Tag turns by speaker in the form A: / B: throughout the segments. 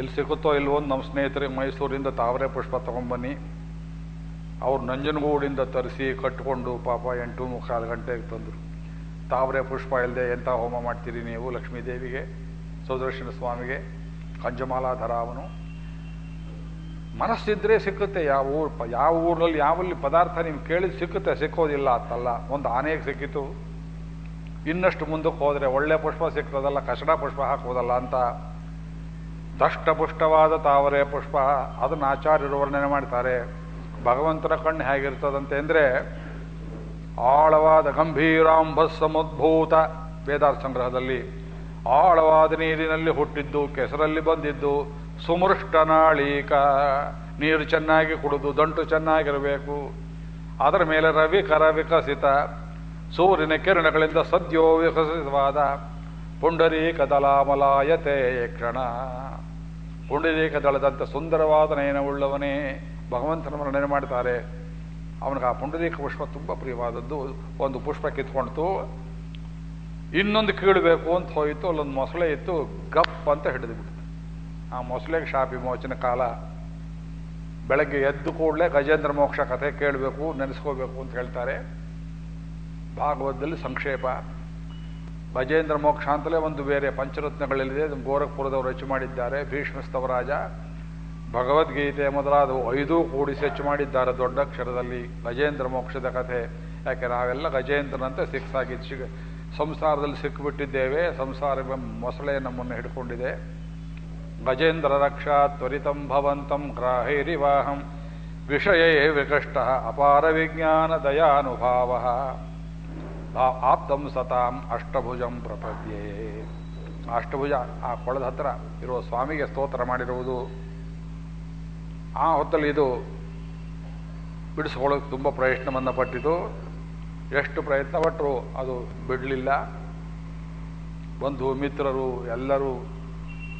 A: ಎಲ್ಲಿ ಸಿಗುತ್ತೋ ಇಲ್ವೋ ನಮ್ಮ ಸ್ನೇಹಿತರೆ ಮೈಸೂರಿಂದ ತಾವರೆ ಪುಷ್ಪ ತಗೊಂಬನ್ನಿ. ಅವ್ರು ನಂಜನಗೂಡಿಂದ ತರಿಸಿ ಕಟ್ಟಿಕೊಂಡು ಪಾಪ ಎಂಟು ಮುಕ್ಕಾಲು ಗಂಟೆಗೆ ತಂದರು. ತಾವರೆ ಪುಷ್ಪ ಇಲ್ಲದೆ ಎಂಥ ಹೋಮ ಮಾಡ್ತೀರಿ ನೀವು ಲಕ್ಷ್ಮೀದೇವಿಗೆ ಸುದರ್ಶನ ಸ್ವಾಮಿಗೆ ಕಂಜಮಾಲಾಧರ ಅವನು ಮನಸ್ಸಿದ್ರೆ ಸಿಕ್ಕುತ್ತೆ, ಯಾವ ಊರು ಯಾವ ಊರಿನಲ್ಲಿ ಯಾವಲ್ಲಿ ಪದಾರ್ಥ ನಿಮ್ಗೆ ಕೇಳಿದ್ ಸಿಕ್ಕುತ್ತೆ, ಸಿಕ್ಕೋದಿಲ್ಲ ಅಂತಲ್ಲ. ಒಂದು ಆನೆಗೆ ಸಿಕ್ಕಿತು ಇನ್ನಷ್ಟು ಮುಂದಕ್ಕೆ ಹೋದರೆ ಒಳ್ಳೆ ಪುಷ್ಪ ಸಿಕ್ಕೋದಲ್ಲ ಕಸಡ ಪುಷ್ಪ ಹಾಕೋದಲ್ಲ ಅಂತ ದಷ್ಟಪುಷ್ಟವಾದ ತಾವರೆ ಪುಷ್ಪ, ಅದನ್ನು ಆಚಾರ್ಯರು ವರ್ಣನೆ ಮಾಡ್ತಾರೆ. ಭಗವಂತನ ಕಣ್ಣು ಹೇಗಿರ್ತದಂತೆ ಅಂದರೆ, ಆಳವಾದ ಗಂಭೀರಾಂಬ ಸಮದ್ಭೂತ ವೇದಾರ್ಥ ಸಂಗ್ರಹದಲ್ಲಿ ಆಳವಾದ ನೀರಿನಲ್ಲಿ ಹುಟ್ಟಿದ್ದು, ಕೆಸರಲ್ಲಿ ಬಂದಿದ್ದು ಸುಮೃಷ್ಟನಾಳೀಕ ನೀರು ಚೆನ್ನಾಗಿ ಕುಡಿದು ದಂಟು ಚೆನ್ನಾಗಿರಬೇಕು. ಅದರ ಮೇಲೆ ರವಿ ಕರ ವಿಕಸಿತ, ಸೂರ್ಯನ ಕಿರಣಗಳಿಂದ ಸದ್ಯೋ ವಿಕಸಿತವಾದ ಪುಂಡರೀಕ ದಲಾಮಲಾಯತೆ ಕ್ಷಣ. ಪುಂಡರೀಕ ದಳದಂಥ ಸುಂದರವಾದ ನಯನವುಳ್ಳವನೇ ಭಗವಂತನ ವರ್ಣನೆ ಮಾಡ್ತಾರೆ. ಅವನಿಗೆ ಆ ಪುಂಡರೀಕ ಪುಷ್ಪ ತುಂಬ ಪ್ರಿಯವಾದದ್ದು. ಒಂದು ಪುಷ್ಪ ಕಿತ್ಕೊಳ್ತು ಇನ್ನೊಂದು ಕೀಳಬೇಕು ಅಂತ ಹೋಯಿತು, ಅಲ್ಲೊಂದು ಮೊಸಳೆ ಇತ್ತು, ಗಪ್ ಅಂತ ಹಿಡಿದು ಬಿಡ್ತು ಆ ಮೊಸಳೆಗೆ ಶಾಪ ವಿಮೋಚನ ಕಾಲ. ಬೆಳಗ್ಗೆ ಎದ್ದು ಕೂಡಲೇ ಗಜೇಂದ್ರ ಮೋಕ್ಷ ಕಥೆ ಕೇಳಬೇಕು, ನೆನೆಸ್ಕೋಬೇಕು ಅಂತ ಹೇಳ್ತಾರೆ. ಭಾಗವತದಲ್ಲಿ ಸಂಕ್ಷೇಪ. ಗಜೇಂದ್ರ ಮೋಕ್ಷ ಅಂತಲೇ ಒಂದು ಬೇರೆ ಪಂಚರತ್ನಗಳಲ್ಲಿದೆ ಗೋರಖ್ಪುರದವರು ಹೆಚ್ಚು ಮಾಡಿದ್ದಾರೆ. ಭೀಷ್ಮಸ್ತವರಾಜ, ಭಗವದ್ಗೀತೆ ಮೊದಲಾದವು ಐದೂ ಕೂಡಿಸಿ ಹೆಚ್ಚು ಮಾಡಿದ್ದಾರೆ ದೊಡ್ಡ ಅಕ್ಷರದಲ್ಲಿ ಗಜೇಂದ್ರ ಮೋಕ್ಷದ ಕಥೆ. ಯಾಕೆ ನಾವೆಲ್ಲ ಗಜೇಂದ್ರನಂತೆ ಸಿಕ್ಸ್ ಆಗಿದ್ದು ಸಿಗ ಸಂಸಾರದಲ್ಲಿ ಸಿಕ್ಕಿಬಿಟ್ಟಿದ್ದೇವೆ ಸಂಸಾರ ಮೊಸಳೆ ನಮ್ಮನ್ನು ಹಿಡ್ಕೊಂಡಿದೆ. ಗಜೇಂದ್ರ ರಕ್ಷಾ ತ್ವರಿತಂ ಭವಂತಂ ಗ್ರಾಹೈರಿವಾಹಂ ವಿಷಯೇ ವಿಕಷ್ಟ ಅಪಾರ ವಿಜ್ಞಾನ ದಯಾನುಭಾವ. ಆಪ್ತಂ ಸತಾಂ ಅಷ್ಟಭುಜಂ ಪ್ರಪದ್ಯೆ. ಅಷ್ಟಭುಜ ಆ ಕೊಳದ ಹತ್ರ ಇರುವ ಸ್ವಾಮಿಗೆ ಸ್ತೋತ್ರ ಮಾಡಿರುವುದು. ಆ ಹೊತ್ತಲ್ಲಿ ಇದು ಬಿಡಿಸ್ಕೊಳ್ಳೋಕೆ ತುಂಬ ಪ್ರಯತ್ನವನ್ನು ಪಟ್ಟಿತು. ಎಷ್ಟು ಪ್ರಯತ್ನ ಪಟ್ಟರು ಅದು ಬಿಡಲಿಲ್ಲ. ಬಂಧು ಮಿತ್ರರು ಎಲ್ಲರೂ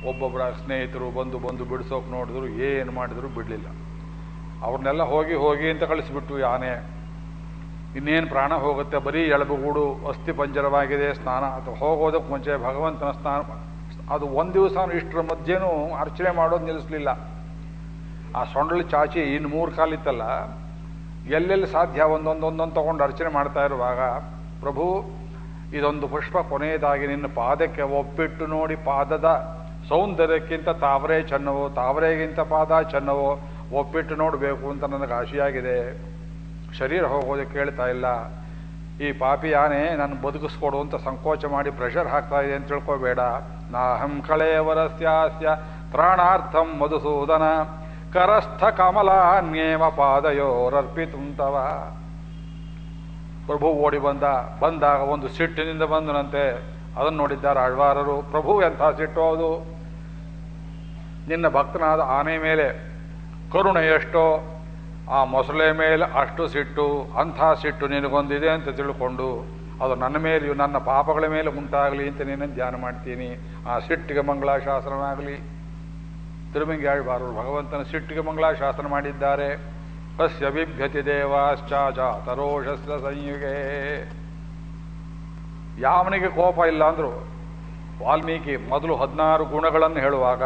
A: ಒಬ್ಬೊಬ್ಬರ ಸ್ನೇಹಿತರು ಬಂದು ಬಂದು ಬಿಡಿಸೋಕೆ ನೋಡಿದ್ರು, ಏನು ಮಾಡಿದ್ರು ಬಿಡಲಿಲ್ಲ. ಅವ್ರನ್ನೆಲ್ಲ ಹೋಗಿ ಹೋಗಿ ಅಂತ ಕಳಿಸ್ಬಿಟ್ಟು ಯಾನೆ. ಇನ್ನೇನು ಪ್ರಾಣ ಹೋಗುತ್ತೆ? ಬರೀ ಎಳಬುಗೂಡು ಅಸ್ಥಿ ಪಂಜರವಾಗಿದೆ, ಸ್ನಾನ. ಅಥವಾ ಹೋಗೋದಕ್ಕೆ ಮುಂಚೆ ಭಗವಂತನ ಸ್ನಾನ ಅದು ಒಂದು ದಿವಸ ಇಷ್ಟರ ಮಧ್ಯೆನೂ ಅರ್ಚನೆ ಮಾಡೋದು ನಿಲ್ಲಿಸಲಿಲ್ಲ ಆ ಸೊಂಡಲು ಚಾಚಿ ಇನ್ನು ಮೂರು ಕಾಲಿತ್ತಲ್ಲ, ಎಲ್ಲೆಲ್ಲಿ ಸಾಧ್ಯ? ಒಂದೊಂದೊಂದೊಂದು ತಗೊಂಡು ಅರ್ಚನೆ ಮಾಡ್ತಾ ಇರುವಾಗ, ಪ್ರಭು, ಇದೊಂದು ಪುಷ್ಪ ಕೊನೆಯದಾಗಿ ನಿನ್ನ ಪಾದಕ್ಕೆ ಒಪ್ಪಿಟ್ಟು ನೋಡಿ ಪಾದದ ಸೌಂದರ್ಯಕ್ಕಿಂತ ತಾವರೆ ಚೆನ್ನವೋ, ತಾವರೆಗಿಂತ ಪಾದ ಚೆನ್ನವೋ, ಒಪ್ಪಿಟ್ಟು ನೋಡಬೇಕು ಅಂತ ನನಗೆ ಆಶೆಯಾಗಿದೆ. ಶರೀರ ಹೋಗೋದಕ್ಕೆ ಕೇಳ್ತಾ ಇಲ್ಲ. ಈ ಪಾಪಿ ಆನೆ ನಾನು ಬದುಕಿಸ್ಕೊಡು ಅಂತ ಸಂಕೋಚ ಮಾಡಿ ಪ್ರೆಷರ್ ಹಾಕ್ತಾ ಇದೆ ಅಂತ ತಿಳ್ಕೋಬೇಡ. ನಾಹಂ ಕಳೆಯವರಸ್ಯಾಸ್ಯ ಪ್ರಾಣಾರ್ಥಂ ಮಧುಸೂದನ ಕರಸ್ಥ ಕಮಲಾನ್ಯೇವ ಪಾದಯೋರರ್ಪಿತುಂತವ ಪ್ರಭು ಓಡಿ ಬಂದ. ಬಂದಾಗ ಒಂದು ಸಿಟ್ಟಿನಿಂದ ಬಂದನಂತೆ. ಅದನ್ನು ನೋಡಿದ್ದಾರೆ ಆಳ್ವಾರರು. ಪ್ರಭು ಎಂಥ ಸಿಟ್ಟು ಅದು? ನಿನ್ನ ಭಕ್ತನಾದ ಆನೆ ಮೇಲೆ ಕರುಣೆ ಎಷ್ಟೋ? ಆ ಮೊಸಳೆ ಮೇಲೆ ಅಷ್ಟು ಸಿಟ್ಟು, ಅಂಥ ಸಿಟ್ಟು ನಿನಗೊಂದಿದೆ ಅಂತ ತಿಳ್ಕೊಂಡು, ಅದು ನನ್ನ ಮೇಲೆಯೂ ನನ್ನ ಪಾಪಗಳ ಮೇಲೆ ಉಂಟಾಗಲಿ ಅಂತ ನೀನು ಧ್ಯಾನ ಮಾಡ್ತೀನಿ. ಆ ಸಿಟ್ಟಿಗೆ ಮಂಗಳಾಶಾಸನವಾಗಲಿ ತಿರುಮಂಗಿ ಆಳ್ಬಾರರು ಭಗವಂತನ ಸಿಟ್ಟಿಗೆ ಮಂಗಳಾಶಾಸನ ಮಾಡಿದ್ದಾರೆ. ಕಸ್ಯ ಬಿಭ್ಯತಿ ದೇವಾಶ್ಚಾಚಾತರೋಷಸ್ತ್ರ ಸಂಯುಗೆ. ಯಾವನಿಗೆ ಕೋಪ ಇಲ್ಲ ಅಂದರು ವಾಲ್ಮೀಕಿ ಮೊದಲು ಹದಿನಾರು ಗುಣಗಳನ್ನು ಹೇಳುವಾಗ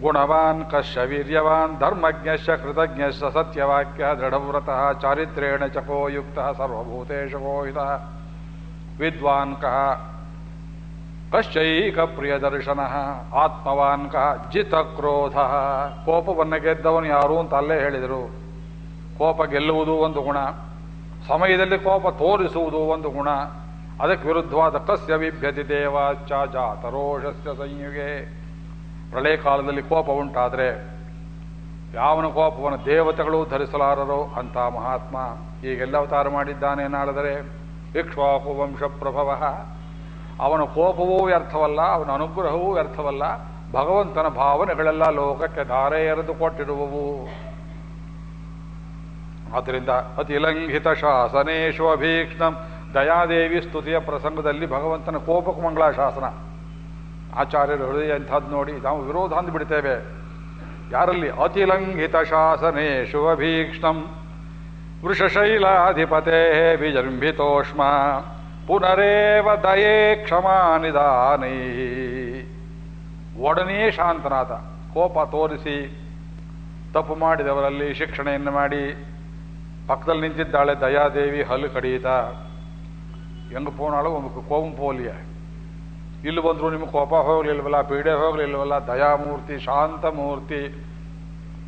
A: ಗುಣವಾನ್ ಕಶ್ಯ ವೀರ್ಯವಾನ್ ಧರ್ಮಜ್ಞಶ್ಚ ಕೃತಜ್ಞಶ್ಚ ಸತ್ಯವಾಕ್ಯ ದೃಢವ್ರತಃ ಚಾರಿತ್ರೇಣ ಚಕೋ ಯುಕ್ತ ಕೋಹಿತ. ಹಿತ ವಿದ್ವಾನ್ ಕಹ ಕಶ್ಚೈಕ ಪ್ರಿಯದರ್ಶನ, ಆತ್ಮವಾನ್ ಕಹ ಜಿತ ಕ್ರೋಧ ಕೋಪವನ್ನು ಗೆದ್ದವನು ಯಾರು ಅಂತ ಅಲ್ಲೇ ಹೇಳಿದರು. ಕೋಪ ಗೆಲ್ಲುವುದು ಒಂದು ಗುಣ, ಸಮಯದಲ್ಲಿ ಕೋಪ ತೋರಿಸುವುದು ಒಂದು ಗುಣ. ಅದಕ್ಕೆ ವಿರುದ್ಧವಾದ ಕಸ್ಯ ವಿಭ್ಯತಿ ದೇವಾಚ ಜಾತರೋಷಸ್ಯ ಸಂಯುಗೆ. ಪ್ರಳಯ ಕಾಲದಲ್ಲಿ ಕೋಪ ಉಂಟಾದರೆ ಯಾವನ ಕೋಪವನ್ನು ದೇವತೆಗಳು ಧರಿಸಲಾರರೋ ಅಂತ ಮಹಾತ್ಮ ಈಗೆಲ್ಲ ಅವತಾರ ಮಾಡಿದ್ದಾನೆ ನಾಳಿದರೆ ಇಕ್ಷ್ವಾಕು ವಂಶ ಪ್ರಭವ. ಅವನ ಕೋಪವೂ ವ್ಯರ್ಥವಲ್ಲ, ಅವನ ಅನುಗ್ರಹವೂ ವ್ಯರ್ಥವಲ್ಲ, ಭಗವಂತನ ಭಾವನೆಗಳೆಲ್ಲ ಲೋಕಕ್ಕೆ ಧಾರೆ ಎರೆದು ಕೊಟ್ಟಿರುವವು. ಆದ್ದರಿಂದ ಅತಿಲಂಘಿತ ಶಾಸನೇಶು ಅಭೀಕ್ಷ್ಣಂ ದಯಾದೇವಿ ಸ್ತುತಿಯ ಪ್ರಸಂಗದಲ್ಲಿ ಭಗವಂತನ ಕೋಪಕ ಮಂಗಳ ಶಾಸನ ಆಚಾರ್ಯರು ಹೃದಯ ಅಂಥದ್ದು ನೋಡಿ, ನಾವು ವಿರೋಧ ಅಂದ್ಬಿಡ್ತೇವೆ ಯಾರಲ್ಲಿ? ಅತಿಲಂಘಿತ ಶಾಸನೆ ಶುಭಭೀಕ್ಷ್ಣಂ. ವೃಷಶೈಲಾಧಿಪತೆ ವಿಜೃಂಭಿತೋಷ್ಮ. ಪುನರೇವ ದಯೇ ಕ್ಷಮಾ ನಿಧಾನೈ. ಒಡನೇ ಶಾಂತನಾದ, ಕೋಪ ತೋರಿಸಿ, ತಪ್ಪು ಮಾಡಿದವರಲ್ಲಿ ಶಿಕ್ಷಣೆಯನ್ನು ಮಾಡಿ, ಪಕ್ಕದಲ್ಲಿ ನಿಂತಿದ್ದಾಳೆ ದಯಾದೇವಿ ಹಲ್ಲು ಕಡಿಯಿತ. ಹೆಂಗ ಪೋನಾಳು? ಒಂದು ಕೋಪಂ ಪೋಲಿಯ. ಇಲ್ಲಿ ಬಂದ್ರು ನಿಮ್ಗೆ ಕೋಪ ಹೋಗ್ಲಿಲ್ವಲ್ಲ ಪೀಡೆ ಹೋಗ್ಲಿಲ್ವಲ್ಲ ದಯಾಮೂರ್ತಿ ಶಾಂತ ಮೂರ್ತಿ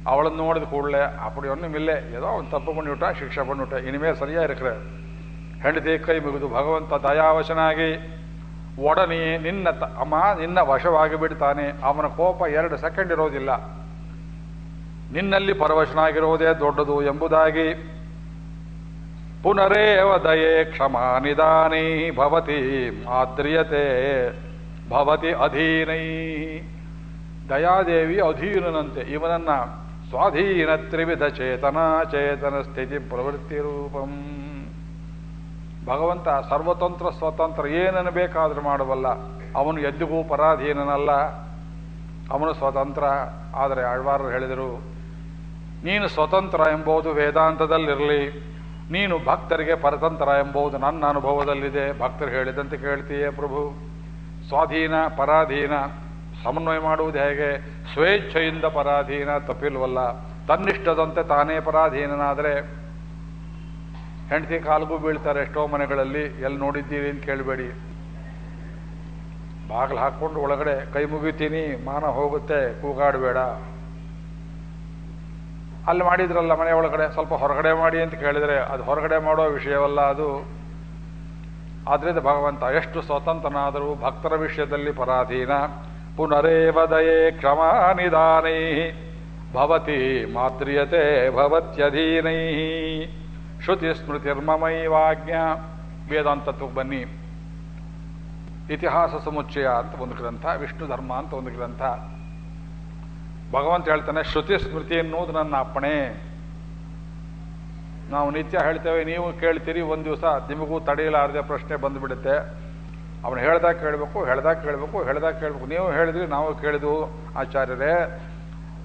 A: ಅವಳನ್ನು ನೋಡಿದ ಕೂಡಲೇ ಅಪ್ಪಡಿ ಒನ್ನುಮಿಲ್ಲೆ ஏதோ அவன் தப்பு பண்ணிவிட்டா ಶಿಕ್ಷೆ பண்ணிவிட்ட இனிமே சரியா இருக்கிற ಹೆಂಡತಿ ಕೈ ಮುಗಿದು ಭಗವಂತ ದಯಾವಶನಾಗಿ ಒಡನೆ ನಿನ್ನ ತ- ಅಮ್ಮ ನಿನ್ನ ವಶವಾಗಿ ಬಿಡ್ತಾನೆ ಅವನ ಕೋಪ ಎರಡು ಸೆಕೆಂಡ್ ಇರೋದಿಲ್ಲ ನಿನ್ನಲ್ಲಿ ಪರವಶನಾಗಿರುವುದೇ ದೊಡ್ಡದು ಎಂಬುದಾಗಿ ಪುನರೇವ ದಯೆ ಕ್ಷಮಾ ನಿಧಾನೈ ಭವತಿ ಆದ್ರಿಯತೆ ಭವತಿ ಅಧೀನೈ. ದಯಾದೇವಿ ಅಧೀನನಂತೆ, ಇವನನ್ನ ಸ್ವಾಧೀನ ತ್ರಿವಿಧ ಚೇತನ ಚೇತನ ಸ್ಥಿತಿ ಪ್ರವೃತ್ತಿ ರೂಪಂ. ಭಗವಂತ ಸರ್ವತಂತ್ರ ಸ್ವತಂತ್ರ ಏನನ್ನು ಬೇಕಾದರೂ ಮಾಡಬಲ್ಲ ಅವನು ಎಂದಿಗೂ ಪರಾಧೀನನಲ್ಲ. ಅವನು ಸ್ವತಂತ್ರ, ಆದರೆ ಆಳ್ವಾರರು ಹೇಳಿದರು, ನೀನು ಸ್ವತಂತ್ರ ಎಂಬುದು ವೇದಾಂತದಲ್ಲಿರಲಿ, ನೀನು ಭಕ್ತರಿಗೆ ಪರತಂತ್ರ ಎಂಬುದು ನನ್ನ ಅನುಭವದಲ್ಲಿದೆ. ಭಕ್ತರು ಹೇಳಿದಂತೆ ಕೇಳ್ತೀಯೇ ಪ್ರಭು. ಸ್ವಾಧೀನ, ಪರಾಧೀನ, ಸಮನ್ವಯ ಮಾಡುವುದು ಹೇಗೆ? ಸ್ವೇಚ್ಛೆಯಿಂದ ಪರಾಧೀನ ತಪ್ಪಿಲ್ವಲ್ಲ. ತನ್ನಿಷ್ಟದಂತೆ ತಾನೇ ಪರಾಧೀನನಾದರೆ ಹೆಂಡತಿ ಕಾಲಿಗೂ ಬೀಳ್ತಾರೆ ಎಷ್ಟೋ ಮನೆಗಳಲ್ಲಿ, ಎಲ್ಲಿ ನೋಡಿದ್ದೀರಿ ಅಂತ ಕೇಳಬೇಡಿ. ಬಾಗಿಲು ಹಾಕ್ಕೊಂಡು ಒಳಗಡೆ ಕೈ ಮುಗಿತೀನಿ, ಮಾನ ಹೋಗುತ್ತೆ, ಕೂಗಾಡಬೇಡ. ಅಲ್ಲಿ ಮಾಡಿದ್ರಲ್ಲ ಮನೆ ಒಳಗಡೆ, ಸ್ವಲ್ಪ ಹೊರಗಡೆ ಮಾಡಿ ಅಂತ ಕೇಳಿದರೆ, ಅದು ಹೊರಗಡೆ ಮಾಡೋ ವಿಷಯವಲ್ಲ ಅದು. ಆದ್ರಿಂದ ಭಗವಂತ ಎಷ್ಟು ಸ್ವತಂತ್ರನಾದರೂ ಭಕ್ತರ ವಿಷಯದಲ್ಲಿ ಪರಾಧೀನ. ಪುನರೇವ ದಯೇ ಕ್ಷಮಾ ನಿಧಾನೈ. ಭವತಿ ಮಾತ್ರಿಯತೆ ಭವತ್ಯಧೀನೈ. ಶ್ರುತಿ ಸ್ಮೃತಿರ್ಮಮೈವಾಜ್ಞಾ ವೇದಾಂತತ್ವಕ್ಕೆ ಬನ್ನಿ. ಇತಿಹಾಸ ಸಮುಚ್ಚಯ ಅಂತ ಒಂದು ಗ್ರಂಥ, ವಿಷ್ಣು ಧರ್ಮ ಅಂತ ಒಂದು ಗ್ರಂಥ. ಭಗವಂತ ಹೇಳ್ತಾನೆ, ಶ್ರುತಿ ಸ್ಮೃತಿ ಎನ್ನುವುದು ನನ್ನ ಅಪ್ಪಣೆ. ನಾವು ನಿತ್ಯ ಹೇಳ್ತೇವೆ, ನೀವು ಕೇಳ್ತೀರಿ, ಒಂದು ದಿವಸ ನಿಮಗೂ ತಡೆಯಲಾರದೆ ಪ್ರಶ್ನೆ ಬಂದುಬಿಡುತ್ತೆ. ಅವನು ಹೇಳ್ದಾಗ ಕೇಳಬೇಕು ಹೇಳ್ದಾಗ ಕೇಳಬೇಕು ಹೇಳ್ದಾಗ ಕೇಳಬೇಕು. ನೀವು ಹೇಳಿದ್ರಿ, ನಾವು ಕೇಳಿದ್ವು, ಆಚಾರ್ಯರೇ.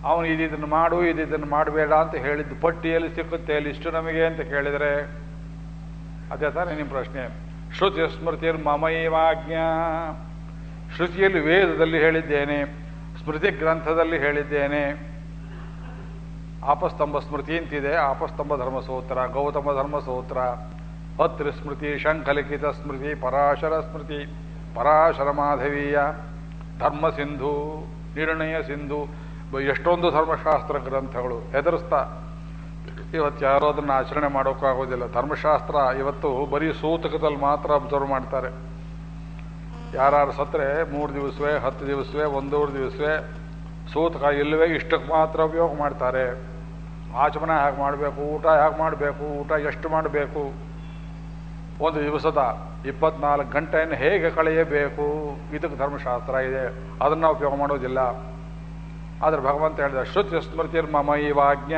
A: ಅವನು ಇದಿದನ್ನು ಮಾಡು, ಇದಿದನ್ನು ಮಾಡಬೇಡ ಅಂತ ಹೇಳಿದ್ದು ಪಟ್ಟಿಯಲ್ಲಿ ಸಿಕ್ಕುತ್ತೆ ಅಲ್ಲಿ ಇಷ್ಟು ನಮಗೆ ಅಂತ ಕೇಳಿದರೆ. ಅದೇ ತಾನೇ ನಿಮ್ಮ ಪ್ರಶ್ನೆ. ಶ್ರುತಿ ಸ್ಮೃತಿಯಲ್ಲಿ ಮಮೈವಾಜ್ಞಾ. ಶ್ರುತಿಯಲ್ಲಿ ವೇದದಲ್ಲಿ ಹೇಳಿದ್ದೇನೆ, ಸ್ಮೃತಿ ಗ್ರಂಥದಲ್ಲಿ ಹೇಳಿದ್ದೇನೆ. ಆಪಸ್ತಂಭ ಸ್ಮೃತಿ ಅಂತಿದೆ. ಆಪಸ್ತಂಭ ಧರ್ಮಸೂತ್ರ, ಗೌತಮ ಧರ್ಮಸೂತ್ರ ಹತ್ರ ಸ್ಮೃತಿ ಶಂಖಲಿಖಿತ ಸ್ಮೃತಿ, ಪರಾಶರ ಸ್ಮೃತಿ, ಪರಾಶರ ಮಾಧವೀಯ, ಧರ್ಮ ಸಿಂಧು, ನಿರ್ಣಯ ಸಿಂಧು, ಎಷ್ಟೊಂದು ಧರ್ಮಶಾಸ್ತ್ರ ಗ್ರಂಥಗಳು ಹೆದರಿಸ್ತಾ. ಇವತ್ತು ಯಾರೋ ಅದನ್ನು ಆಚರಣೆ ಮಾಡೋಕ್ಕಾಗೋದಿಲ್ಲ. ಧರ್ಮಶಾಸ್ತ್ರ ಇವತ್ತು ಬರೀ ಸೂತಕದಲ್ಲಿ ಮಾತ್ರ ಅಬ್ಸರ್ವ್ ಮಾಡ್ತಾರೆ. ಯಾರು ಸತ್ತರೆ ಮೂರು ದಿವಸವೇ, ಹತ್ತು ದಿವಸವೇ ಒಂದೂರು ದಿವಸವೇ ಸೂತಕ ಇಲ್ಲವೇ ಇಷ್ಟಕ್ಕೆ ಮಾತ್ರ ಉಪಯೋಗ ಮಾಡ್ತಾರೆ. ಆಚಮನ ಹೇಗೆ ಮಾಡಬೇಕು, ಊಟ ಹೇಗೆ ಮಾಡಬೇಕು, ಊಟ ಎಷ್ಟು ಮಾಡಬೇಕು? ಒಂದು ದಿವಸದ ಇಪ್ಪತ್ನಾಲ್ಕು ಗಂಟೆಯನ್ನು ಹೇಗೆ ಕಳೆಯಬೇಕು? ಇದಕ್ಕೆ ಧರ್ಮಶಾಸ್ತ್ರ ಇದೆ. ಅದನ್ನು ಉಪಯೋಗ ಮಾಡೋದಿಲ್ಲ. ಆದರೆ ಭಗವಂತ ಹೇಳಿದ, ಶ್ರುತಿ ಸ್ಮೃತಿರ್ಮಮ ವಾಜ್ಞ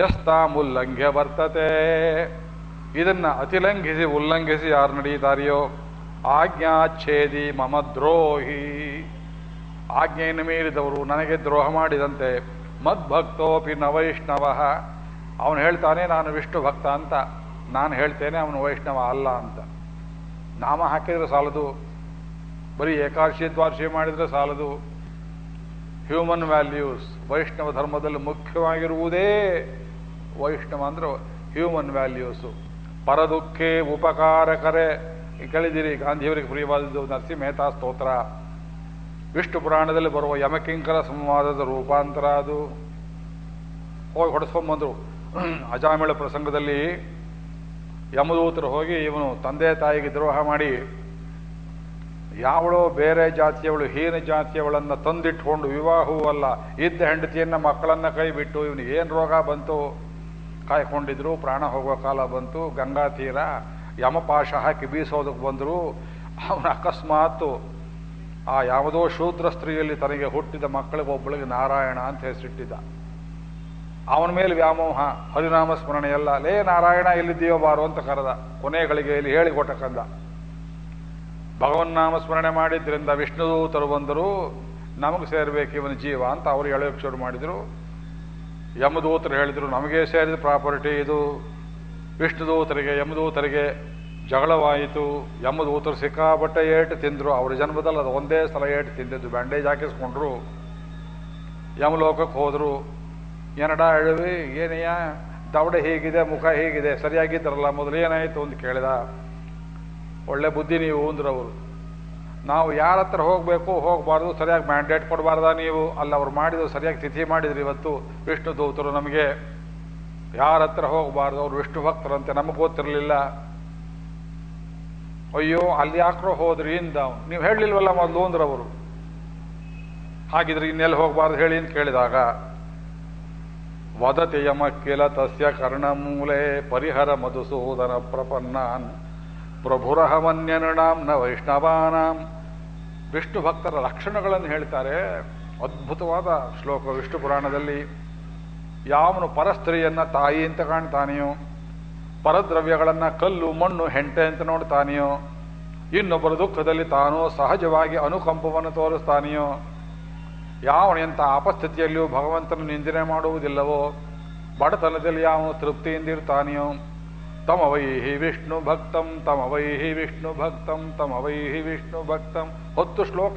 A: ಯಸ್ತಾಮುಲ್ಲಂಘ್ಯ ವರ್ತತೆ. ಇದನ್ನು ಅತಿಲಂಘಿಸಿ, ಉಲ್ಲಂಘಿಸಿ ಯಾರು ನಡೀತಾರೆಯೋ ಆಜ್ಞಾಚ್ಛೇದಿ ಮಮ ದ್ರೋಹಿ. ಆಜ್ಞೆಯನ್ನು ಮೀರಿದವರು ನನಗೆ ದ್ರೋಹ ಮಾಡಿದಂತೆ ಮದ್ಭಕ್ತೋಪಿ ನ ವೈಷ್ಣವ. ಅವನು ಹೇಳ್ತಾನೆ, ನಾನು ವಿಷ್ಣು ಭಕ್ತ ಅಂತ. ನಾನು ಹೇಳ್ತೇನೆ, ಅವನು ವೈಷ್ಣವ ಅಲ್ಲ ಅಂತ. ನಾಮ ಹಾಕಿದ್ರೆ ಸಾಲದು. ಬರೀ ಏಕಾದಶಿ, ದ್ವಾದಶಿ ಮಾಡಿದ್ರೆ ಸಾಲದು. ಹ್ಯೂಮನ್ ವ್ಯಾಲ್ಯೂಸ್ ವೈಷ್ಣವ ಧರ್ಮದಲ್ಲಿ ಮುಖ್ಯವಾಗಿರುವುದೇ ವೈಷ್ಣವ ಅಂದರೆ ಹ್ಯೂಮನ್ ವ್ಯಾಲ್ಯೂಸು ಪರದುಃಖೇ ಉಪಕಾರಕರೇ ಕೇಳಿದ್ದೀರಿ, ಗಾಂಧಿಯವರಿಗೆ ಪ್ರಿಯವಾದದ್ದು ನರಸಿಂಹ ಮೆಹತಾ ಸ್ತೋತ್ರ. ವಿಷ್ಣು ಪುರಾಣದಲ್ಲಿ ಬರುವ ಯಮಕಿಂಕರ ಸಂವಾದದ ರೂಪಾಂತರ ಅದು. ಹೋಗಿ ಹೊಡೆಸ್ಕೊಂಬಂದರು ಅಜಾಮಿಳ ಪ್ರಸಂಗದಲ್ಲಿ ಯಮದೂತರು ಹೋಗಿ ಇವನು ತಂದೆ ತಾಯಿಗೆ ದ್ರೋಹ ಮಾಡಿ ಯಾವಳೋ ಬೇರೆ ಜಾತಿಯವಳು, ಹೀನ ಜಾತಿಯವಳನ್ನು ತಂದಿಟ್ಕೊಂಡು ವಿವಾಹವೂ ಅಲ್ಲ, ಇದ್ದ ಹೆಂಡತಿಯನ್ನು ಮಕ್ಕಳನ್ನು ಕೈ ಬಿಟ್ಟು ಇವನು ಏನು ರೋಗ ಬಂತು ಕಾಯ್ಕೊಂಡಿದ್ರು. ಪ್ರಾಣ ಹೋಗೋ ಕಾಲ ಬಂತು. ಗಂಗಾ ತೀರ ಯಮಪಾಶ ಹಾಕಿ ಬೀಸೋದಕ್ಕೆ ಬಂದರು. ಅವನು ಅಕಸ್ಮಾತ್ತು ಆ ಯಾವುದೋ ಶೂದ್ರ ಸ್ತ್ರೀಯಲ್ಲಿ ತನಗೆ ಹುಟ್ಟಿದ ಮಕ್ಕಳಿಗೆ ಒಬ್ಬಳಿಗೆ ನಾರಾಯಣ ಅಂತ ಹೆಸರಿಟ್ಟಿದ್ದ. ಅವನ ಮೇಲೆ ವ್ಯಾಮೋಹ, ಹರಿನಾಮ ಸ್ಮರಣೆ ಎಲ್ಲ, ಲೇ ನಾರಾಯಣ ಎಲ್ಲಿದ್ದೀಯೋ ಬಾರು ಅಂತ ಕರೆದ. ಕೊನೆ ಗಳಿಗೆಯಲ್ಲಿ ಹೇಳಿ ಭಗವನ್ ನಾಮ ಸ್ಮರಣೆ ಮಾಡಿದ್ರಿಂದ ವಿಷ್ಣುದೂತರು ಬಂದರು ನಮಗೆ ಸೇರ್ಬೇಕು ಇವನ ಜೀವ ಅಂತ ಅವರು ಎಳೆಯೋಕೆ ಶುರು ಮಾಡಿದರು. ಯಮದೂತರು ಹೇಳಿದರು, ನಮಗೆ ಸೇರಿದ ಪ್ರಾಪರ್ಟಿ ಇದು. ವಿಷ್ಣುದೂತರಿಗೆ, ಯಮದೂತರಿಗೆ ಜಗಳವಾಯಿತು ಯಮದೂತರು ಸಿಕ್ಕಾಪಟ್ಟೆ ಏಟು ತಿಂದರು. ಅವ್ರ ಜನ್ಮದಲ್ಲಿ ಅದು ಒಂದೇ ಸಲ ಏಟು ತಿಂದಿದ್ದು. ಬ್ಯಾಂಡೇಜ್ ಹಾಕಿಸ್ಕೊಂಡ್ರು. ಯಮಲೋಕಕ್ಕೆ ಹೋದರು. ಏನಡ ಅಳವಿ? ಏನಯ್ಯ? ದವಡೆ ಹೀಗಿದೆ, ಮುಖ ಹೀಗಿದೆ, ಸರಿಯಾಗಿದ್ದರಲ್ಲ? ಮೊದಲು ಏನಾಯಿತು ಅಂತ ಕೇಳಿದ. ಒಳ್ಳೆ ಬುದ್ಧಿ ನೀವು ಅಂದ್ರವರು ನಾವು ಯಾರ ಹತ್ರ ಹೋಗಬೇಕು, ಹೋಗಬಾರ್ದು, ಸರಿಯಾಗಿ ಮ್ಯಾಂಡೇಟ್ ಕೊಡಬಾರ್ದ ನೀವು? ಅಲ್ಲಿ, ಅವ್ರು ಮಾಡಿದ್ರು ಸರಿಯಾಗಿ ತಿಥಿ ಮಾಡಿದ್ರಿ ಇವತ್ತು. ವಿಷ್ಣು ದೂತರು ನಮಗೆ, ಯಾರ ಹತ್ರ ಹೋಗಬಾರ್ದು, ಅವ್ರು ವಿಷ್ಣು ಭಕ್ತರಂತೆ, ನಮಗೆ ಗೊತ್ತಿರಲಿಲ್ಲ. ಅಯ್ಯೋ, ಅಲ್ಲಿ ಯಾಕ್ರೋ ಹೋದ್ರಿ ಇಂದ ನೀವು ಹೇಳಲಿಲ್ವಲ್ಲ ಮೊದಲು ಅಂದ್ರವರು. ಹಾಗಿದ್ರೆ ಇನ್ನೆಲ್ಲಿ ಹೋಗಬಾರ್ದು ಹೇಳಿ ಅಂತ ಕೇಳಿದಾಗ ವದತಿ ಯಮಕ್ಕಿಲ ತಸ್ಯ ಕರ್ಣಮೂಲೆ ಪರಿಹರ ಮಧುಸೂದನ ಪ್ರಪನ್ನಾನ್. ಪ್ರಭುರಹಮನ್ಯನಾಂ ನ ವೈಷ್ಣವಾನಾಂ. ವಿಷ್ಣು ಭಕ್ತರ ಲಕ್ಷಣಗಳನ್ನು ಹೇಳ್ತಾರೆ. ಅದ್ಭುತವಾದ ಶ್ಲೋಕ ವಿಷ್ಣು ಪುರಾಣದಲ್ಲಿ. ಯಾವನು ಪರಸ್ತ್ರೀಯನ್ನ ತಾಯಿ ಅಂತ ಕಾಣ್ತಾನೆಯೋ ಪರದ್ರವ್ಯಗಳನ್ನ ಕಲ್ಲು, ಮಣ್ಣು, ಹೆಂಟೆ ಅಂತ ನೋಡ್ತಾನೆಯೋ? ಇನ್ನೊಬ್ಬರ ದುಃಖದಲ್ಲಿ ತಾನು ಸಹಜವಾಗಿ ಅನುಕಂಪವನ್ನು ತೋರಿಸ್ತಾನೆಯೋ? ಎಂಥ ಅಪಸ್ಥಿತಿಯಲ್ಲಿಯೂ ಭಗವಂತನ ನಿಂದನೆ ಮಾಡುವುದಿಲ್ಲವೋ? ಬಡತನದಲ್ಲಿ ಯಾವ ತೃಪ್ತಿಯಿಂದಿರ್ತಾನೆಯೋ ತಮ ವೈಹಿ ವಿಷ್ಣು ಭಕ್ತಂ, ತಮ ವೈಹಿ ವಿಷ್ಣು ಭಕ್ತಂ, ತಮ ವೈಹಿ ವಿಷ್ಣು ಭಕ್ತಂ. ಹೊತ್ತು ಶ್ಲೋಕ.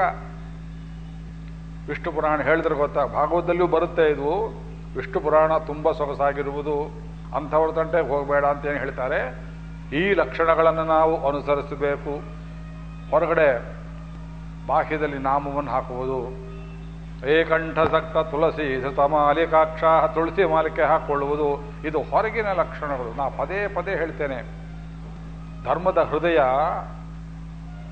A: ವಿಷ್ಣು ಪುರಾಣ ಹೇಳಿದ್ರೆ ಗೊತ್ತಾ? ಭಾಗವತದಲ್ಲಿಯೂ ಬರುತ್ತೆ ಇದು. ವಿಷ್ಣು ಪುರಾಣ ತುಂಬ ಸೊಗಸಾಗಿರುವುದು. ಅಂಥವ್ರ ತಂಟೆ ಹೋಗಬೇಡ ಅಂತ ಏನು ಹೇಳ್ತಾರೆ. ಈ ಲಕ್ಷಣಗಳನ್ನು ನಾವು ಅನುಸರಿಸಬೇಕು. ಹೊರಗಡೆ ಬಾಹ್ಯದಲ್ಲಿ ನಾಮವನ್ನು ಹಾಕುವುದು. ಏಕಂಠಸಕ್ತ ತುಳಸಿ ಧೃತ ಮಾಲಿಕಾಕ್ಷ ತುಳಸಿ ಮಾಲಿಕೆ ಹಾಕ್ಕೊಳ್ಳುವುದು ಇದು ಹೊರಗಿನ ಲಕ್ಷಣಗಳು. ನಾ ಪದೇ ಪದೇ ಹೇಳ್ತೇನೆ. ಧರ್ಮದ ಹೃದಯ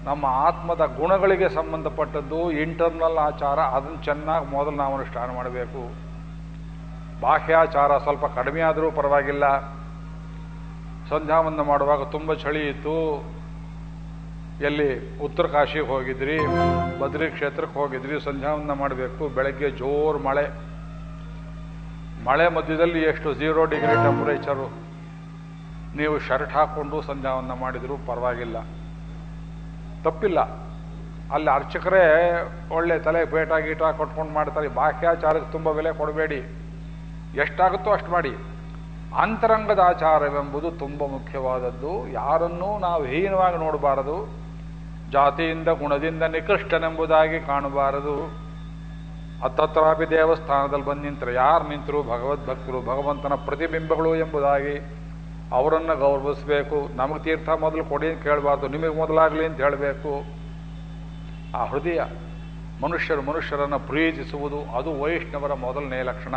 A: ನಮ್ಮ ಆತ್ಮದ ಗುಣಗಳಿಗೆ ಸಂಬಂಧಪಟ್ಟದ್ದು. ಇಂಟರ್ನಲ್ ಆಚಾರ, ಅದನ್ನು ಚೆನ್ನಾಗಿ ಮೊದಲು ನಾವು ಅನುಷ್ಠಾನ ಮಾಡಬೇಕು. ಬಾಹ್ಯಾಚಾರ ಸ್ವಲ್ಪ ಕಡಿಮೆ ಆದರೂ ಪರವಾಗಿಲ್ಲ. ಸಂಧ್ಯಾವಂದನ ಮಾಡುವಾಗ ತುಂಬ ಚಳಿ ಇತ್ತು. ಎಲ್ಲಿ ಉತ್ತರ ಕಾಶಿಗೆ ಹೋಗಿದ್ರಿ, ಬದ್ರಿ ಕ್ಷೇತ್ರಕ್ಕೆ ಹೋಗಿದ್ರಿ ಸಂಧ್ಯಾವಂದನ ಮಾಡಬೇಕು. ಬೆಳಗ್ಗೆ ಜೋರು ಮಳೆ. ಮಳೆ ಮಧ್ಯದಲ್ಲಿ ಎಷ್ಟು ಝೀರೋ ಡಿಗ್ರಿ ಟೆಂಪರೇಚರು ನೀವು ಶರ್ಟ್ ಹಾಕ್ಕೊಂಡು ಸಂಧ್ಯಾವಂದನ ಮಾಡಿದರೂ ಪರವಾಗಿಲ್ಲ. ತಪ್ಪಿಲ್ಲ. ಅಲ್ಲಿ ಅರ್ಚಕರೇ ಒಳ್ಳೆ ತಲೆ ಪೇಟ ಗೀಟ ಕೊಟ್ಕೊಂಡು ಮಾಡ್ತಾರೆ. ಬಾಹ್ಯಾಚಾರಕ್ಕೆ ತುಂಬ ಬೆಲೆ ಕೊಡಬೇಡಿ. ಎಷ್ಟಾಗುತ್ತೋ ಅಷ್ಟು ಮಾಡಿ. ಅಂತರಂಗದ ಆಚಾರವೆಂಬುದು ತುಂಬ ಮುಖ್ಯವಾದದ್ದು. ಯಾರನ್ನೂ ನಾವು ಹೀನವಾಗಿ ನೋಡಬಾರದು. ಜಾತಿಯಿಂದ, ಗುಣದಿಂದ ನಿಕೃಷ್ಟನೆಂಬುದಾಗಿ ಕಾಣಬಾರದು. ಹತ್ತತ್ರಾಪಿ ದೇವಸ್ಥಾನದಲ್ಲಿ ಬಂದು ನಿಂತರೆ ಯಾರು ನಿಂತರು? ಭಗವದ್ಭಕ್ತರು ಭಗವಂತನ ಪ್ರತಿಬಿಂಬಗಳು ಎಂಬುದಾಗಿ ಅವರನ್ನು ಗೌರವಿಸಬೇಕು. ನಮಗೆ ತೀರ್ಥ ಮೊದಲು ಕೊಡಿ ಅಂತ ಕೇಳಬಾರ್ದು. ನಿಮಗೆ ಮೊದಲಾಗಲಿ ಅಂತ ಹೇಳಬೇಕು. ಆ ಹೃದಯ ಮನುಷ್ಯರು ಮನುಷ್ಯರನ್ನು ಪ್ರೀತಿಸುವುದು, ಅದು ವೈಷ್ಣವರ ಮೊದಲನೇ ಲಕ್ಷಣ.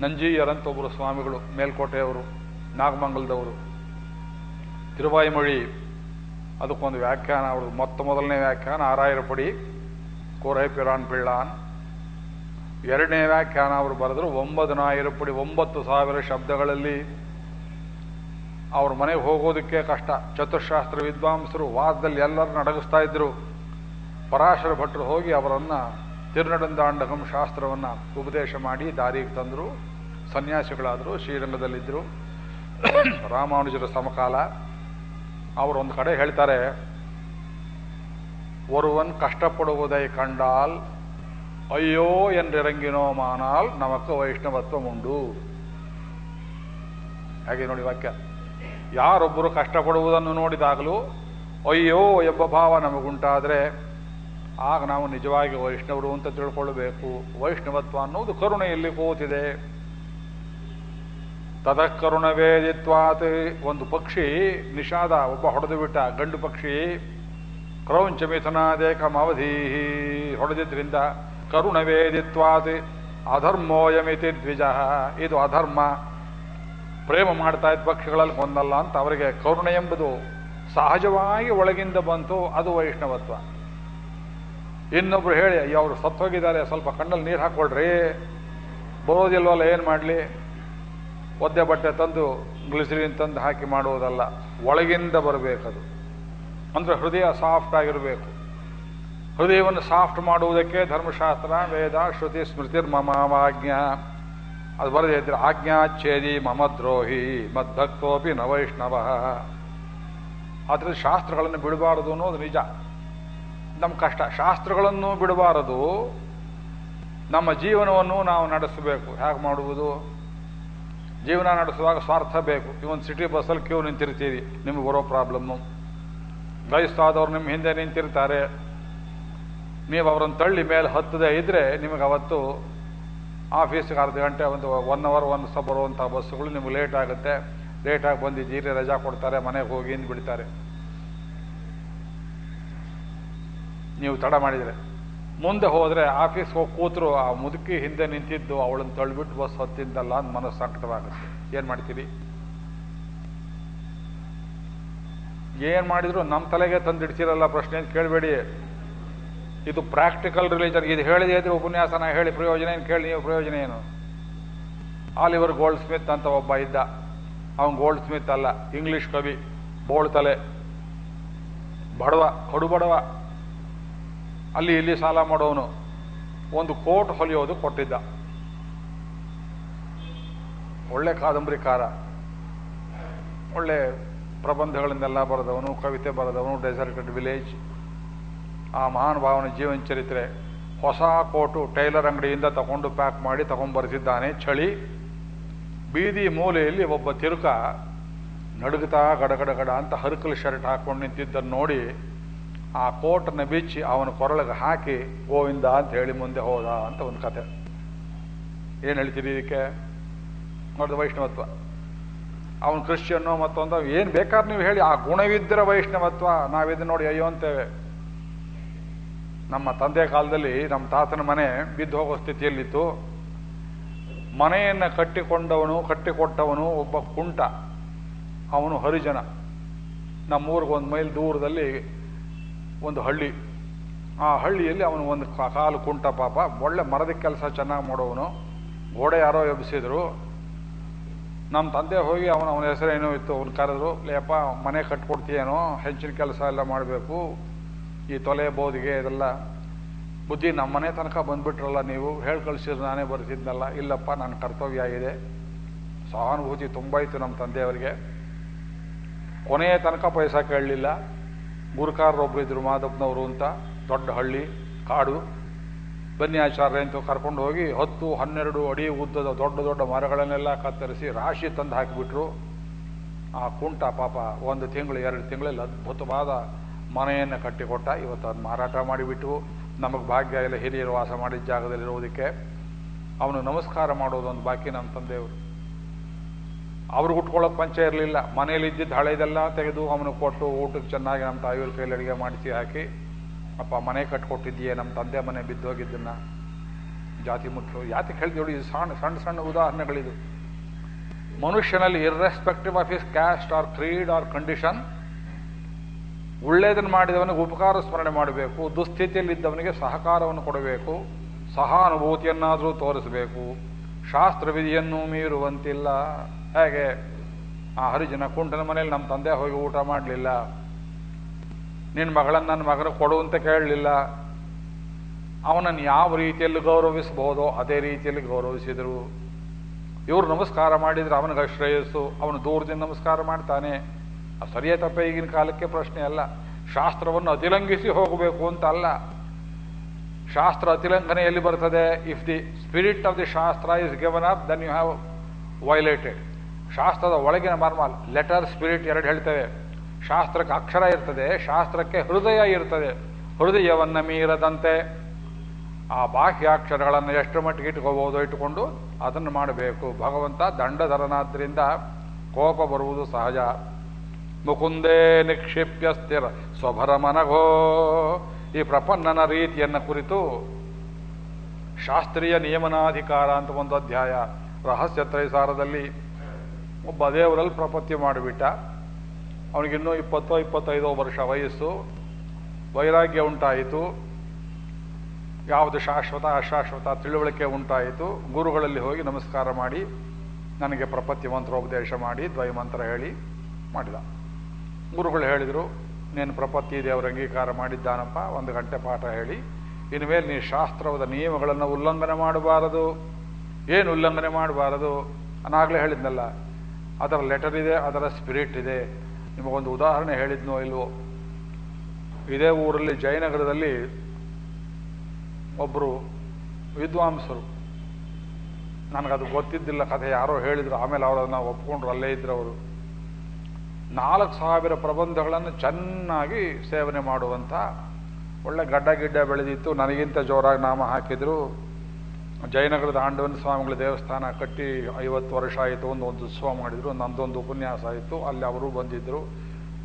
A: ನಂಜೀಯರಂತ ಒಬ್ಬರು ಸ್ವಾಮಿಗಳು, ಮೇಲ್ಕೋಟೆಯವರು, ನಾಗಮಂಗಲದವರು. ತಿರುವಾಯಿಮೊಳಿ, ಅದಕ್ಕೊಂದು ವ್ಯಾಖ್ಯಾನ, ಅವ್ರದ್ದು ಮೊತ್ತ ಮೊದಲನೇ ವ್ಯಾಖ್ಯಾನ, ಆರಾಯರಪಡಿ ಕೋರೈ ಪಿರಾನ್ ಪಿಳ್ಳಾನ್ ಎರಡನೇ ವ್ಯಾಖ್ಯಾನ ಅವರು ಬರೆದ್ರು ಪಡಿ ಒಂಬತ್ತು ಸಾವಿರ ಶಬ್ದಗಳಲ್ಲಿ. ಅವ್ರ ಮನೆಗೆ ಹೋಗೋದಕ್ಕೆ ಕಷ್ಟ. ಚತುಶಾಸ್ತ್ರ ವಿದ್ವಾಂಸರು ವಾದದಲ್ಲಿ ಎಲ್ಲರನ್ನ ನಡಗಿಸ್ತಾ ಇದ್ರು. ಪರಾಶರ ಭಟ್ರು ಹೋಗಿ ಅವರನ್ನ ತಿರುನಡಂದಾಂಡಕಂ ಶಾಸ್ತ್ರವನ್ನು ಉಪದೇಶ ಮಾಡಿ ದಾರಿಗೆ ತಂದರು, ಸನ್ಯಾಸಿಗಳಾದರು ಶ್ರೀರಂಗದಲ್ಲಿದ್ದರು ರಾಮಾನುಜರ ಸಮಕಾಲ. ಅವರೊಂದು ಕಡೆ ಹೇಳ್ತಾರೆ, ಒರುವನ್ ಕಷ್ಟಪಡುವುದೈ ಕಂಡಾಲ್, ಅಯ್ಯೋ ಎಂದಿರಂಗಿನೋ ಮಾನಾಲ್ ನಮಕ ವೈಷ್ಣವತ್ವ ಉಂಡು ಹಾಗೆ ನೋಡಿ ವಾಕ್ಯ. ಯಾರೊಬ್ಬರು ಕಷ್ಟಪಡುವುದನ್ನು ನೋಡಿದಾಗಲೂ, ಅಯ್ಯೋ ಎಂಬ ಭಾವ ನಮಗುಂಟಾದರೆ ಆಗ ನಾವು ನಿಜವಾಗಿ ವೈಷ್ಣವರು ಅಂತ ತಿಳ್ಕೊಳ್ಬೇಕು. ವೈಷ್ಣವತ್ವ ಅನ್ನೋದು ಕರುಣೆಯಲ್ಲಿ ಕೂತಿದೆ ತದಃ ವೇದಿತ್ವಾತ್. ಒಂದು ಪಕ್ಷಿ ನಿಷಾದ, ಒಬ್ಬ ಹೊಡೆದು ಬಿಟ್ಟ ಗಂಡು ಪಕ್ಷಿ. ಕ್ರೌಂಚ ಹೊಡೆದಿದ್ರಿಂದ ಕರುಣವೇದಿತ್ವಾತ್ ಅಧರ್ಮೋಯಮಿತಿ ದ್ವಿಜ. ಇದು ಅಧರ್ಮ. ಪ್ರೇಮ ಮಾಡ್ತಾ ಇದ್ದ ಪಕ್ಷಿಗಳಲ್ಲಿ ಒಂದಲ್ಲ ಅಂತ ಅವರಿಗೆ ಕರುಣೆ ಎಂಬುದು ಸಹಜವಾಗಿ ಒಳಗಿಂದ ಬಂತು. ಅದು ವೈಷ್ಣವತ್ವ. ಇನ್ನೊಬ್ರು ಹೇಳಿ ಅವರು ಸತ್ತೋಗಿದ್ದಾರೆ, ಸ್ವಲ್ಪ ಕಣ್ಣಲ್ಲಿ ನೀರು ಹಾಕೊಳ್ರಿ. ಬರೋದಿಲ್ವಲ್ಲ, ಏನು ಮಾಡಲಿ? ಒದ್ದೆ ಬಟ್ಟೆ ತಂದು, ಗ್ಲಿಸರಿನ್ ತಂದು ಹಾಕಿ ಮಾಡುವುದಲ್ಲ, ಒಳಗಿಂದ ಬರಬೇಕದು. ಅಂದರೆ ಹೃದಯ ಸಾಫ್ಟ್ ಆಗಿರಬೇಕು. ಹೃದಯವನ್ನು ಸಾಫ್ಟ್ ಮಾಡುವುದಕ್ಕೆ ಧರ್ಮಶಾಸ್ತ್ರ, ವೇದ, ಶ್ರುತಿ, ಸ್ಮೃತಿರ್ ಮಮಾವಾಜ್ಞಾ ಅದು ಬರದೇ ಇದ್ರೆ ಆಜ್ಞಾಚ್ಛೇದಿ ಮಮ ದ್ರೋಹಿ ಮದ್ಭಕ್ತೋಪಿ ನವೈಷ್ಣವ ವೈಷ್ಣವ. ಆದರೆ ಶಾಸ್ತ್ರಗಳನ್ನು ಬಿಡಬಾರದು ಅನ್ನೋದು ನಿಜ. ನಮ್ಮ ಕಷ್ಟ ಶಾಸ್ತ್ರಗಳನ್ನು ಬಿಡಬಾರದು. ನಮ್ಮ ಜೀವನವನ್ನು ನಾವು ನಡೆಸಬೇಕು. ಹೇಗೆ ಮಾಡುವುದು? ಜೀವನ ನಡೆಸುವಾಗ ಸ್ವಾರ್ಥ ಬೇಕು. ಇವೊಂದು ಸಿಟಿ ಬಸ್ಸಲ್ಲಿ ಕ್ಯೂ ನಿಂತಿರ್ತೀರಿ, ನಿಮಗೆ ಬರೋ ಪ್ರಾಬ್ಲಮ್ಮು ವಯಸ್ಸಾದವ್ರು ನಿಮ್ಮ ಹಿಂದೆ ನಿಂತಿರ್ತಾರೆ. ನೀವು ಅವರನ್ನು ತಳ್ಳಿ ಮೇಲೆ ಹತ್ತದೇ ಇದ್ದರೆ ನಿಮಗೆ ಅವತ್ತು ಆಫೀಸ್ಗೆ ಅರ್ಧ ಗಂಟೆ ಒಂದು ಒನ್ ಅವರ್ ಒನ್ ಸಹ ಬರುವಂಥ ಬಸ್ಸುಗಳು ನಿಮ್ಗೆ ಲೇಟ್ ಆಗುತ್ತೆ. ಲೇಟಾಗಿ ಬಂದಿದ್ದೀರಿ ರಜಾ ಕೊಡ್ತಾರೆ, ಮನೆಗೆ ಹೋಗಿ ಬಿಡ್ತಾರೆ ನೀವು ತಡ ಮಾಡಿದರೆ. ಮುಂದೆ ಹೋದರೆ ಆಫೀಸ್ಗೆ ಹೋಗಿ ಕೂತರು, ಆ ಮುದುಕಿ ಹಿಂದೆ ನಿಂತಿದ್ದು, ಅವಳನ್ನು ತಳ್ಳಿಬಿಟ್ಟು ಬಸ್ ಹೊತ್ತಿದ್ದಲ್ಲ ಅಂತ ಮನಸ್ಸು ಸಂಕಟವಾಗುತ್ತೆ. ಏನು ಮಾಡ್ತೀರಿ? ಏನು ಮಾಡಿದ್ರು ನಮ್ಮ ತಲೆಗೆ ತಂದಿಡ್ತಿರಲ್ಲ ಪ್ರಶ್ನೆ ಅಂತ ಕೇಳಬೇಡಿ. ಇದು ಪ್ರಾಕ್ಟಿಕಲ್ ರಿಲೀಜನ್. ಇದು ಹೇಳಿದೆ ಇದ್ರೆ ನಾ ಹೇಳಿ ಪ್ರಯೋಜನ ಏನು? ಕೇಳಿ ನೀವು ಪ್ರಯೋಜನ ಏನು? ಆಲಿವರ್ ಗೋಲ್ಡ್ ಸ್ಮಿತ್ ಅಂತ ಒಬ್ಬ ಇದ್ದ. ಅವನು ಗೋಲ್ಡ್ ಸ್ಮಿತ್ ಅಲ್ಲ, ಇಂಗ್ಲಿಷ್ ಕವಿ, ಬೋಳ್ತಲೆ. ಬಡವ, ಕಡು ಬಡವ. ಅಲ್ಲಿ ಇಲ್ಲಿ ಸಾಲ ಮಾಡೋನು ಒಂದು ಕೋಟ್ ಹೊಲಿಯೋದು ಕೊಟ್ಟಿದ್ದ. ಒಳ್ಳೆ ಕಾದಂಬರಿಕಾರ ಒಳ್ಳೆ ಪ್ರಬಂಧಗಳನ್ನೆಲ್ಲ ಬರೆದವನು, ಕವಿತೆ ಬರೆದವನು ಡೆಸರ್ಟೆಡ್ ವಿಲೇಜ್ ಆ ಮಹಾನ್ ಮಹಾನುಭಾವನ ಜೀವನ ಚರಿತ್ರೆ. ಹೊಸ ಕೋಟು ಟೈಲರ್ ಅಂಗಡಿಯಿಂದ ತಗೊಂಡು ಪ್ಯಾಕ್ ಮಾಡಿ ತಗೊಂಡು ಬರೆಸಿದ್ದಾನೆ ಚಳಿ ಬೀದಿ ಮೂಲೆಯಲ್ಲಿ ಒಬ್ಬ ತಿರುಕ ನಡುಗುತ್ತಾ ಗಡಗಡಗಡ ಅಂತ ಹರ್ಕಲ್ ಶರ್ಟ್ ಹಾಕೊಂಡು ನಿಂತಿದ್ದನ್ನು ನೋಡಿ ಆ ಕೋಟನ್ನು ಬಿಚ್ಚಿ ಅವನ ಕೊರಳಿಗೆ ಹಾಕಿ, ಗೋವಿಂದ ಅಂತ ಹೇಳಿ ಮುಂದೆ ಹೋದ ಅಂತ ಒಂದು ಕತೆ. ಏನು ಹೇಳ್ತೀರಿ ಇದಕ್ಕೆ? ನೋಡಿದ ವೈಷ್ಣವತ್ವ. ಅವನು ಕ್ರಿಶ್ಚಿಯನ್ನು ಮತ್ತೊಂದು, ಏನು ಬೇಕಾದ್ರೆ ನೀವು ಹೇಳಿ, ಆ ಗುಣವಿದ್ದರ ವೈಷ್ಣವತ್ವ. ನಾವಿದ್ದು ನೋಡಿ ಅಯ್ಯೋ ಅಂತೇವೆ. ನಮ್ಮ ತಂದೆ ಕಾಲದಲ್ಲಿ ನಮ್ಮ ತಾತನ ಮನೆ ಬಿದ್ದು ಹೋಗೋ ಸ್ಥಿತಿಯಲ್ಲಿತ್ತು. ಮನೆಯನ್ನು ಕಟ್ಟಿಕೊಂಡವನು, ಕಟ್ಟಿಕೊಟ್ಟವನು ಒಬ್ಬ ಕುಂಟ. ಅವನು ಹರಿಜನ. ನಮ್ಮೂರಿಗೆ ಒಂದು ಮೈಲ್ ದೂರದಲ್ಲಿ ಒಂದು ಹಳ್ಳಿ. ಆ ಹಳ್ಳಿಯಲ್ಲಿ ಅವನು ಒಂದು ಕಾಲು ಕುಂಟ ಪಾಪ, ಒಳ್ಳೆ ಮರದ ಕೆಲಸ ಚೆನ್ನಾಗಿ ಮಾಡೋವನು. ಗೋಡೆ ಯಾರೋ ಎಬ್ಬಿಸಿದ್ರು. ನಮ್ಮ ತಂದೆ ಹೋಗಿ ಅವನ ಅವನ ಹೆಸರೇನೋ ಇತ್ತು, ಅವ್ನು ಕರೆದ್ರು ಲೇಪ ಮನೆ ಕಟ್ಕೊಡ್ತೀಯೇನೋ, ಹೆಂಚಿನ ಕೆಲಸ ಎಲ್ಲ ಮಾಡಬೇಕು. ಈ ತೊಲೆ, ಬೋದಿಗೆ ಇದೆಲ್ಲ. ಬುದ್ಧಿ ನಮ್ಮ ಮನೆ ತನಕ ಬಂದುಬಿಟ್ರಲ್ಲ ನೀವು, ಹೇಳಿ ಕಳಿಸಿದ್ರು ನಾನೇ ಬರ್ತಿದ್ನಲ್ಲ. ಇಲ್ಲಪ್ಪ ನನ್ನ ಕರ್ತವ್ಯ ಇದೆ. ಸಹಾನುಭೂತಿ ತುಂಬ ಇತ್ತು ನಮ್ಮ ತಂದೆಯವರಿಗೆ. ಕೊನೆಯ ತನಕ ಪೈಸಾ ಕೇಳಲಿಲ್ಲ. ಗುರುಕಾರರೊಬ್ರು ಇದ್ರು ಮಾದಪ್ಪನವರು ಅಂತ, ದೊಡ್ಡ ಹಳ್ಳಿ, ಕಾಡು. ಬನ್ನಿ ಆಚಾರ್ಯ ಅಂತ ಕರ್ಕೊಂಡು ಹೋಗಿ ಹತ್ತು, ಹನ್ನೆರಡು ಅಡಿ ಉದ್ದದ ದೊಡ್ಡ ದೊಡ್ಡ ಮರಗಳನ್ನೆಲ್ಲ ಕತ್ತರಿಸಿ ರಾಶಿ ತಂದು ಹಾಕಿಬಿಟ್ರು. ಆ ಕುಂಟ ಪಾಪ ಒಂದು ತಿಂಗಳು, ಎರಡು ತಿಂಗಳಲ್ಲಿ ಅದ್ಭುತವಾದ ಮನೆಯನ್ನು ಕಟ್ಟಿಕೊಟ್ಟ. ಇವತ್ತು ಅದು ಮಾರಾಟ ಮಾಡಿಬಿಟ್ಟು ನಮಗೆ ಭಾಗ್ಯ ಇಲ್ಲ, ಹಿರಿಯರು ವಾಸ ಮಾಡಿದ ಜಾಗದಲ್ಲಿರೋದಕ್ಕೆ. ಅವನು ನಮಸ್ಕಾರ ಮಾಡೋದೊಂದು ಬಾಕಿ ನಮ್ಮ ತಂದೆಯವರು. ಅವ್ರಿಗೆ ಉಟ್ಕೊಳ್ಳೋಕೆ ಪಂಚ ಇರಲಿಲ್ಲ. ಮನೇಲಿ ಇದ್ದಿದ್ದು ಹಳೆದೆಲ್ಲ ತೆಗೆದು ಅವನಿಗೆ ಕೊಟ್ಟು ಊಟಕ್ಕೆ ಚೆನ್ನಾಗಿ ನಮ್ಮ ತಾಯಿಯವ್ರ ಕೈಲಿ ಅಡುಗೆ ಮಾಡಿಸಿ ಹಾಕಿ, ಅಪ್ಪ, ಮನೆ ಕಟ್ಕೊಟ್ಟಿದ್ದೀಯೇ ನಮ್ಮ ತಂದೆ ಮನೆ ಬಿದ್ದೋಗಿದ್ದನ್ನ? ಜಾತಿ ಮುಖ್ಯ ಯಾತಕ್ಕೆ ಹೇಳ್ತೀವಿ ಇದು ಸಣ್ಣ ಸಣ್ಣ ಸಣ್ಣ ಉದಾಹರಣೆಗಳಿದು. ಮನುಷ್ಯನಲ್ಲಿ irrespective of his caste or creed or condition ಒಳ್ಳೆಯದನ್ನು ಮಾಡಿದವನಿಗೆ ಉಪಕಾರ ಸ್ಮರಣೆ ಮಾಡಬೇಕು, ದುಸ್ಥಿತಿಯಲ್ಲಿದ್ದವನಿಗೆ ಸಹಕಾರವನ್ನು ಕೊಡಬೇಕು, ಸಹಾನುಭೂತಿಯನ್ನಾದರೂ ತೋರಿಸಬೇಕು, ಶಾಸ್ತ್ರವಿಧಿಯನ್ನು ಮೀರುವಂತಿಲ್ಲ. ಹೇಗೆ ಆ ಹರಿಜನ ಕುಂಟನ ಮನೇಲಿ ನಮ್ಮ ತಂದೆ ಹೋಗಿ ಊಟ ಮಾಡಲಿಲ್ಲ. ನಿನ್ನ ಮಗಳನ್ನು ನನ್ನ ಮಗನ ಕೊಡು ಅಂತ ಕೇಳಲಿಲ್ಲ. ಅವನನ್ನು ಯಾವ ರೀತಿಯಲ್ಲಿ ಗೌರವಿಸಬಹುದೋ ಅದೇ ರೀತಿಯಲ್ಲಿ ಗೌರವಿಸಿದರು. ಇವರು ನಮಸ್ಕಾರ ಮಾಡಿದರೆ ಅವನಿಗೆ ಶ್ರೇಯಸ್ಸು ಅವನು ದೂರದಿಂದ ನಮಸ್ಕಾರ ಮಾಡ್ತಾನೆ. ಸರಿಯೇ ತಪ್ಪ ಈಗಿನ ಕಾಲಕ್ಕೆ ಪ್ರಶ್ನೆ ಅಲ್ಲ. ಶಾಸ್ತ್ರವನ್ನು ಅತಿಲಂಘಿಸಿ ಹೋಗಬೇಕು ಅಂತ ಅಲ್ಲ. ಶಾಸ್ತ್ರ ಅತಿಲಂಘನೆ ಎಲ್ಲಿ ಬರ್ತದೆ. If the spirit of the shastra is given up then you have violated ಶಾಸ್ತ್ರದ ಒಳಗಿನ ಮರ್ಮ ಲೆಟರ್ ಸ್ಪಿರಿಟ್ ಎರಡು ಹೇಳ್ತೇವೆ. ಶಾಸ್ತ್ರಕ್ಕೆ ಅಕ್ಷರ ಇರ್ತದೆ, ಶಾಸ್ತ್ರಕ್ಕೆ ಹೃದಯ ಇರ್ತದೆ. ಹೃದಯವನ್ನು ಮೀರದಂತೆ ಆ ಬಾಹ್ಯಾಕ್ಷರಗಳನ್ನು ಎಷ್ಟು ಮಟ್ಟಿಗೆ ಇಟ್ಕೋಬೋದು ಇಟ್ಟುಕೊಂಡು ಅದನ್ನು ಮಾಡಬೇಕು. ಭಗವಂತ ದಂಡಧರನಾದ್ರಿಂದ ಕೋಪ ಬರುವುದು ಸಹಜ. ಮುಕುಂದೇ ನಿಕ್ಷಿಪ್ಯ ಸ್ಥಿರ ಸ್ವಭರ ಮನಗೋ ಈ ಪ್ರಪನ್ನನ ರೀತಿಯನ್ನು ಕುರಿತು ಶಾಸ್ತ್ರೀಯ ನಿಯಮನಾಧಿಕಾರ ಅಂತ ಒಂದು ಅಧ್ಯಾಯ. ರಹಸ್ಯ ತ್ರೈಸಾರದಲ್ಲಿ ಒಬ್ಬ ದೇವರಲ್ಲಿ ಪ್ರಪತ್ತಿ ಮಾಡಿಬಿಟ್ಟ. ಅವನಿಗಿನ್ನೂ ಇಪ್ಪತ್ತೋ, ಇಪ್ಪತ್ತೈದೋ ವರ್ಷ ವಯಸ್ಸು. ವೈರಾಗ್ಯ ಉಂಟಾಯಿತು. ಯಾವುದು ಶಾಶ್ವತ, ಅಶಾಶ್ವತ ತಿಳುವಳಿಕೆ ಉಂಟಾಯಿತು. ಗುರುಗಳಲ್ಲಿ ಹೋಗಿ ನಮಸ್ಕಾರ ಮಾಡಿ, ನನಗೆ ಪ್ರಪತ್ತಿ ಮಂತ್ರೋಪದೇಶ ಮಾಡಿ ದ್ವೈಮಂತ್ರ ಹೇಳಿ ಮಾಡಿದ. ಗುರುಗಳು ಹೇಳಿದರು ನೀನು ಪ್ರಪತ್ತಿ ದೇವರ ಅಂಗೀಕಾರ ಮಾಡಿದ್ದಾನಪ್ಪ, ಒಂದು ಗಂಟೆ ಪಾಠ ಹೇಳಿ. ಇನ್ಮೇಲೆ ನೀ ಶಾಸ್ತ್ರದ ನಿಯಮಗಳನ್ನು ಉಲ್ಲಂಘನೆ ಮಾಡಬಾರದು. ಏನು ಉಲ್ಲಂಘನೆ ಮಾಡಬಾರದು? ನಾಗಲೇ ಹೇಳಿದ್ನಲ್ಲ ಅದರ ಲೆಟರ್ ಇದೆ, ಅದರ ಸ್ಪಿರಿಟ್ ಇದೆ. ನಿಮಗೊಂದು ಉದಾಹರಣೆ ಹೇಳಿದ್ನೋ ಇಲ್ವೋ? ಇದೇ ಊರಲ್ಲಿ ಜಯನಗರದಲ್ಲಿ ಒಬ್ಬರು ವಿದ್ವಾಂಸರು. ನನಗದು ಗೊತ್ತಿದ್ದಿಲ್ಲ ಕಥೆ, ಯಾರೋ ಹೇಳಿದ್ರು. ಆಮೇಲೆ ಅವರು ಒಪ್ಕೊಂಡ್ರು, ಅಲ್ಲೇ ಇದ್ರು ಅವರು. ನಾಲ್ಕು ಸಾವಿರ ಪ್ರಬಂಧಗಳನ್ನು ಚೆನ್ನಾಗಿ ಸೇವನೆ ಮಾಡುವಂಥ ಒಳ್ಳೆ ಗಡ್ಡ ಗಿಡ್ಡ ಬೆಳೆದಿತ್ತು. ನನಗಿಂತ ಜೋರಾಗಿ ನಾಮ ಹಾಕಿದ್ರು. ಜಯನಗರದ ಆಂಡವನ ಸ್ವಾಮಿಗಳ ದೇವಸ್ಥಾನ ಕಟ್ಟಿ ಐವತ್ತು ವರ್ಷ ಆಯಿತು. ಒಂದು ಒಂದು ಉತ್ಸವ ಮಾಡಿದರು, ನಂದೊಂದು ಉಪನ್ಯಾಸ ಆಯಿತು. ಅಲ್ಲಿ ಅವರು ಬಂದಿದ್ದರು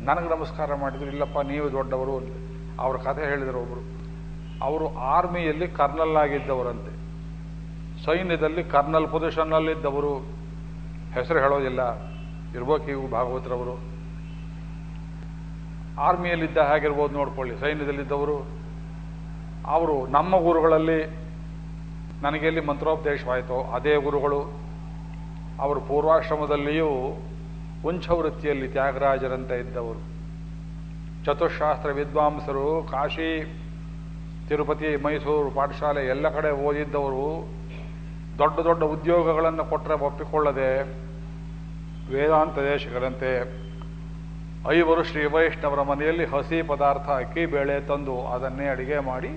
A: ನನಗೆ ನಮಸ್ಕಾರ ಮಾಡಿದರು, ಇಲ್ಲಪ್ಪ, ನೀವು ದೊಡ್ಡವರು ಅವ್ರ ಕಥೆ ಹೇಳಿದರು ಒಬ್ಬರು ಅವರು ಆರ್ಮಿಯಲ್ಲಿ ಕರ್ನಲ್ ಆಗಿದ್ದವರಂತೆ. ಸೈನ್ಯದಲ್ಲಿ ಕರ್ನಲ್ ಪೊಸಿಷನ್ನಲ್ಲಿದ್ದವರು ಹೆಸರು ಹೇಳೋದಿಲ್ಲ. ಇರ್ಬೇಕು ಇವು ಭಾಗವತರವರು ಆರ್ಮಿಯಲ್ಲಿದ್ದ ಹಾಗಿರ್ಬೋದು ನೋಡ್ಕೊಳ್ಳಿ. ಸೈನ್ಯದಲ್ಲಿದ್ದವರು. ಅವರು ನಮ್ಮ ಗುರುಗಳಲ್ಲಿ ನನಗೆಲ್ಲಿ ಮಂತ್ರೋಪದೇಶವಾಯಿತೋ. ಅದೇ ಗುರುಗಳು, ಅವರು ಪೂರ್ವಾಶ್ರಮದಲ್ಲಿಯೂ ಉಂಚವೃತ್ತಿಯಲ್ಲಿ ತ್ಯಾಗರಾಜರಂತೆ ಇದ್ದವರು. ಚತುಶಾಸ್ತ್ರ ವಿದ್ವಾಂಸರು, ಕಾಶಿ, ತಿರುಪತಿ, ಮೈಸೂರು ಪಾಠಶಾಲೆ ಎಲ್ಲ ಕಡೆ ಓದಿದ್ದವರು ದೊಡ್ಡ ದೊಡ್ಡ ಉದ್ಯೋಗಗಳನ್ನು ಕೊಟ್ಟರೆ ಒಪ್ಪಿಕೊಳ್ಳದೆ ವೇದಾಂತ ದೇಶಗಳಂತೆ ಐವರು ಶ್ರೀ ವೈಷ್ಣವರ ಮನೆಯಲ್ಲಿ ಹಸಿ ಪದಾರ್ಥ ಅಕ್ಕಿ, ಬೇಳೆ ತಂದು ಅದನ್ನೇ ಅಡಿಗೆ ಮಾಡಿ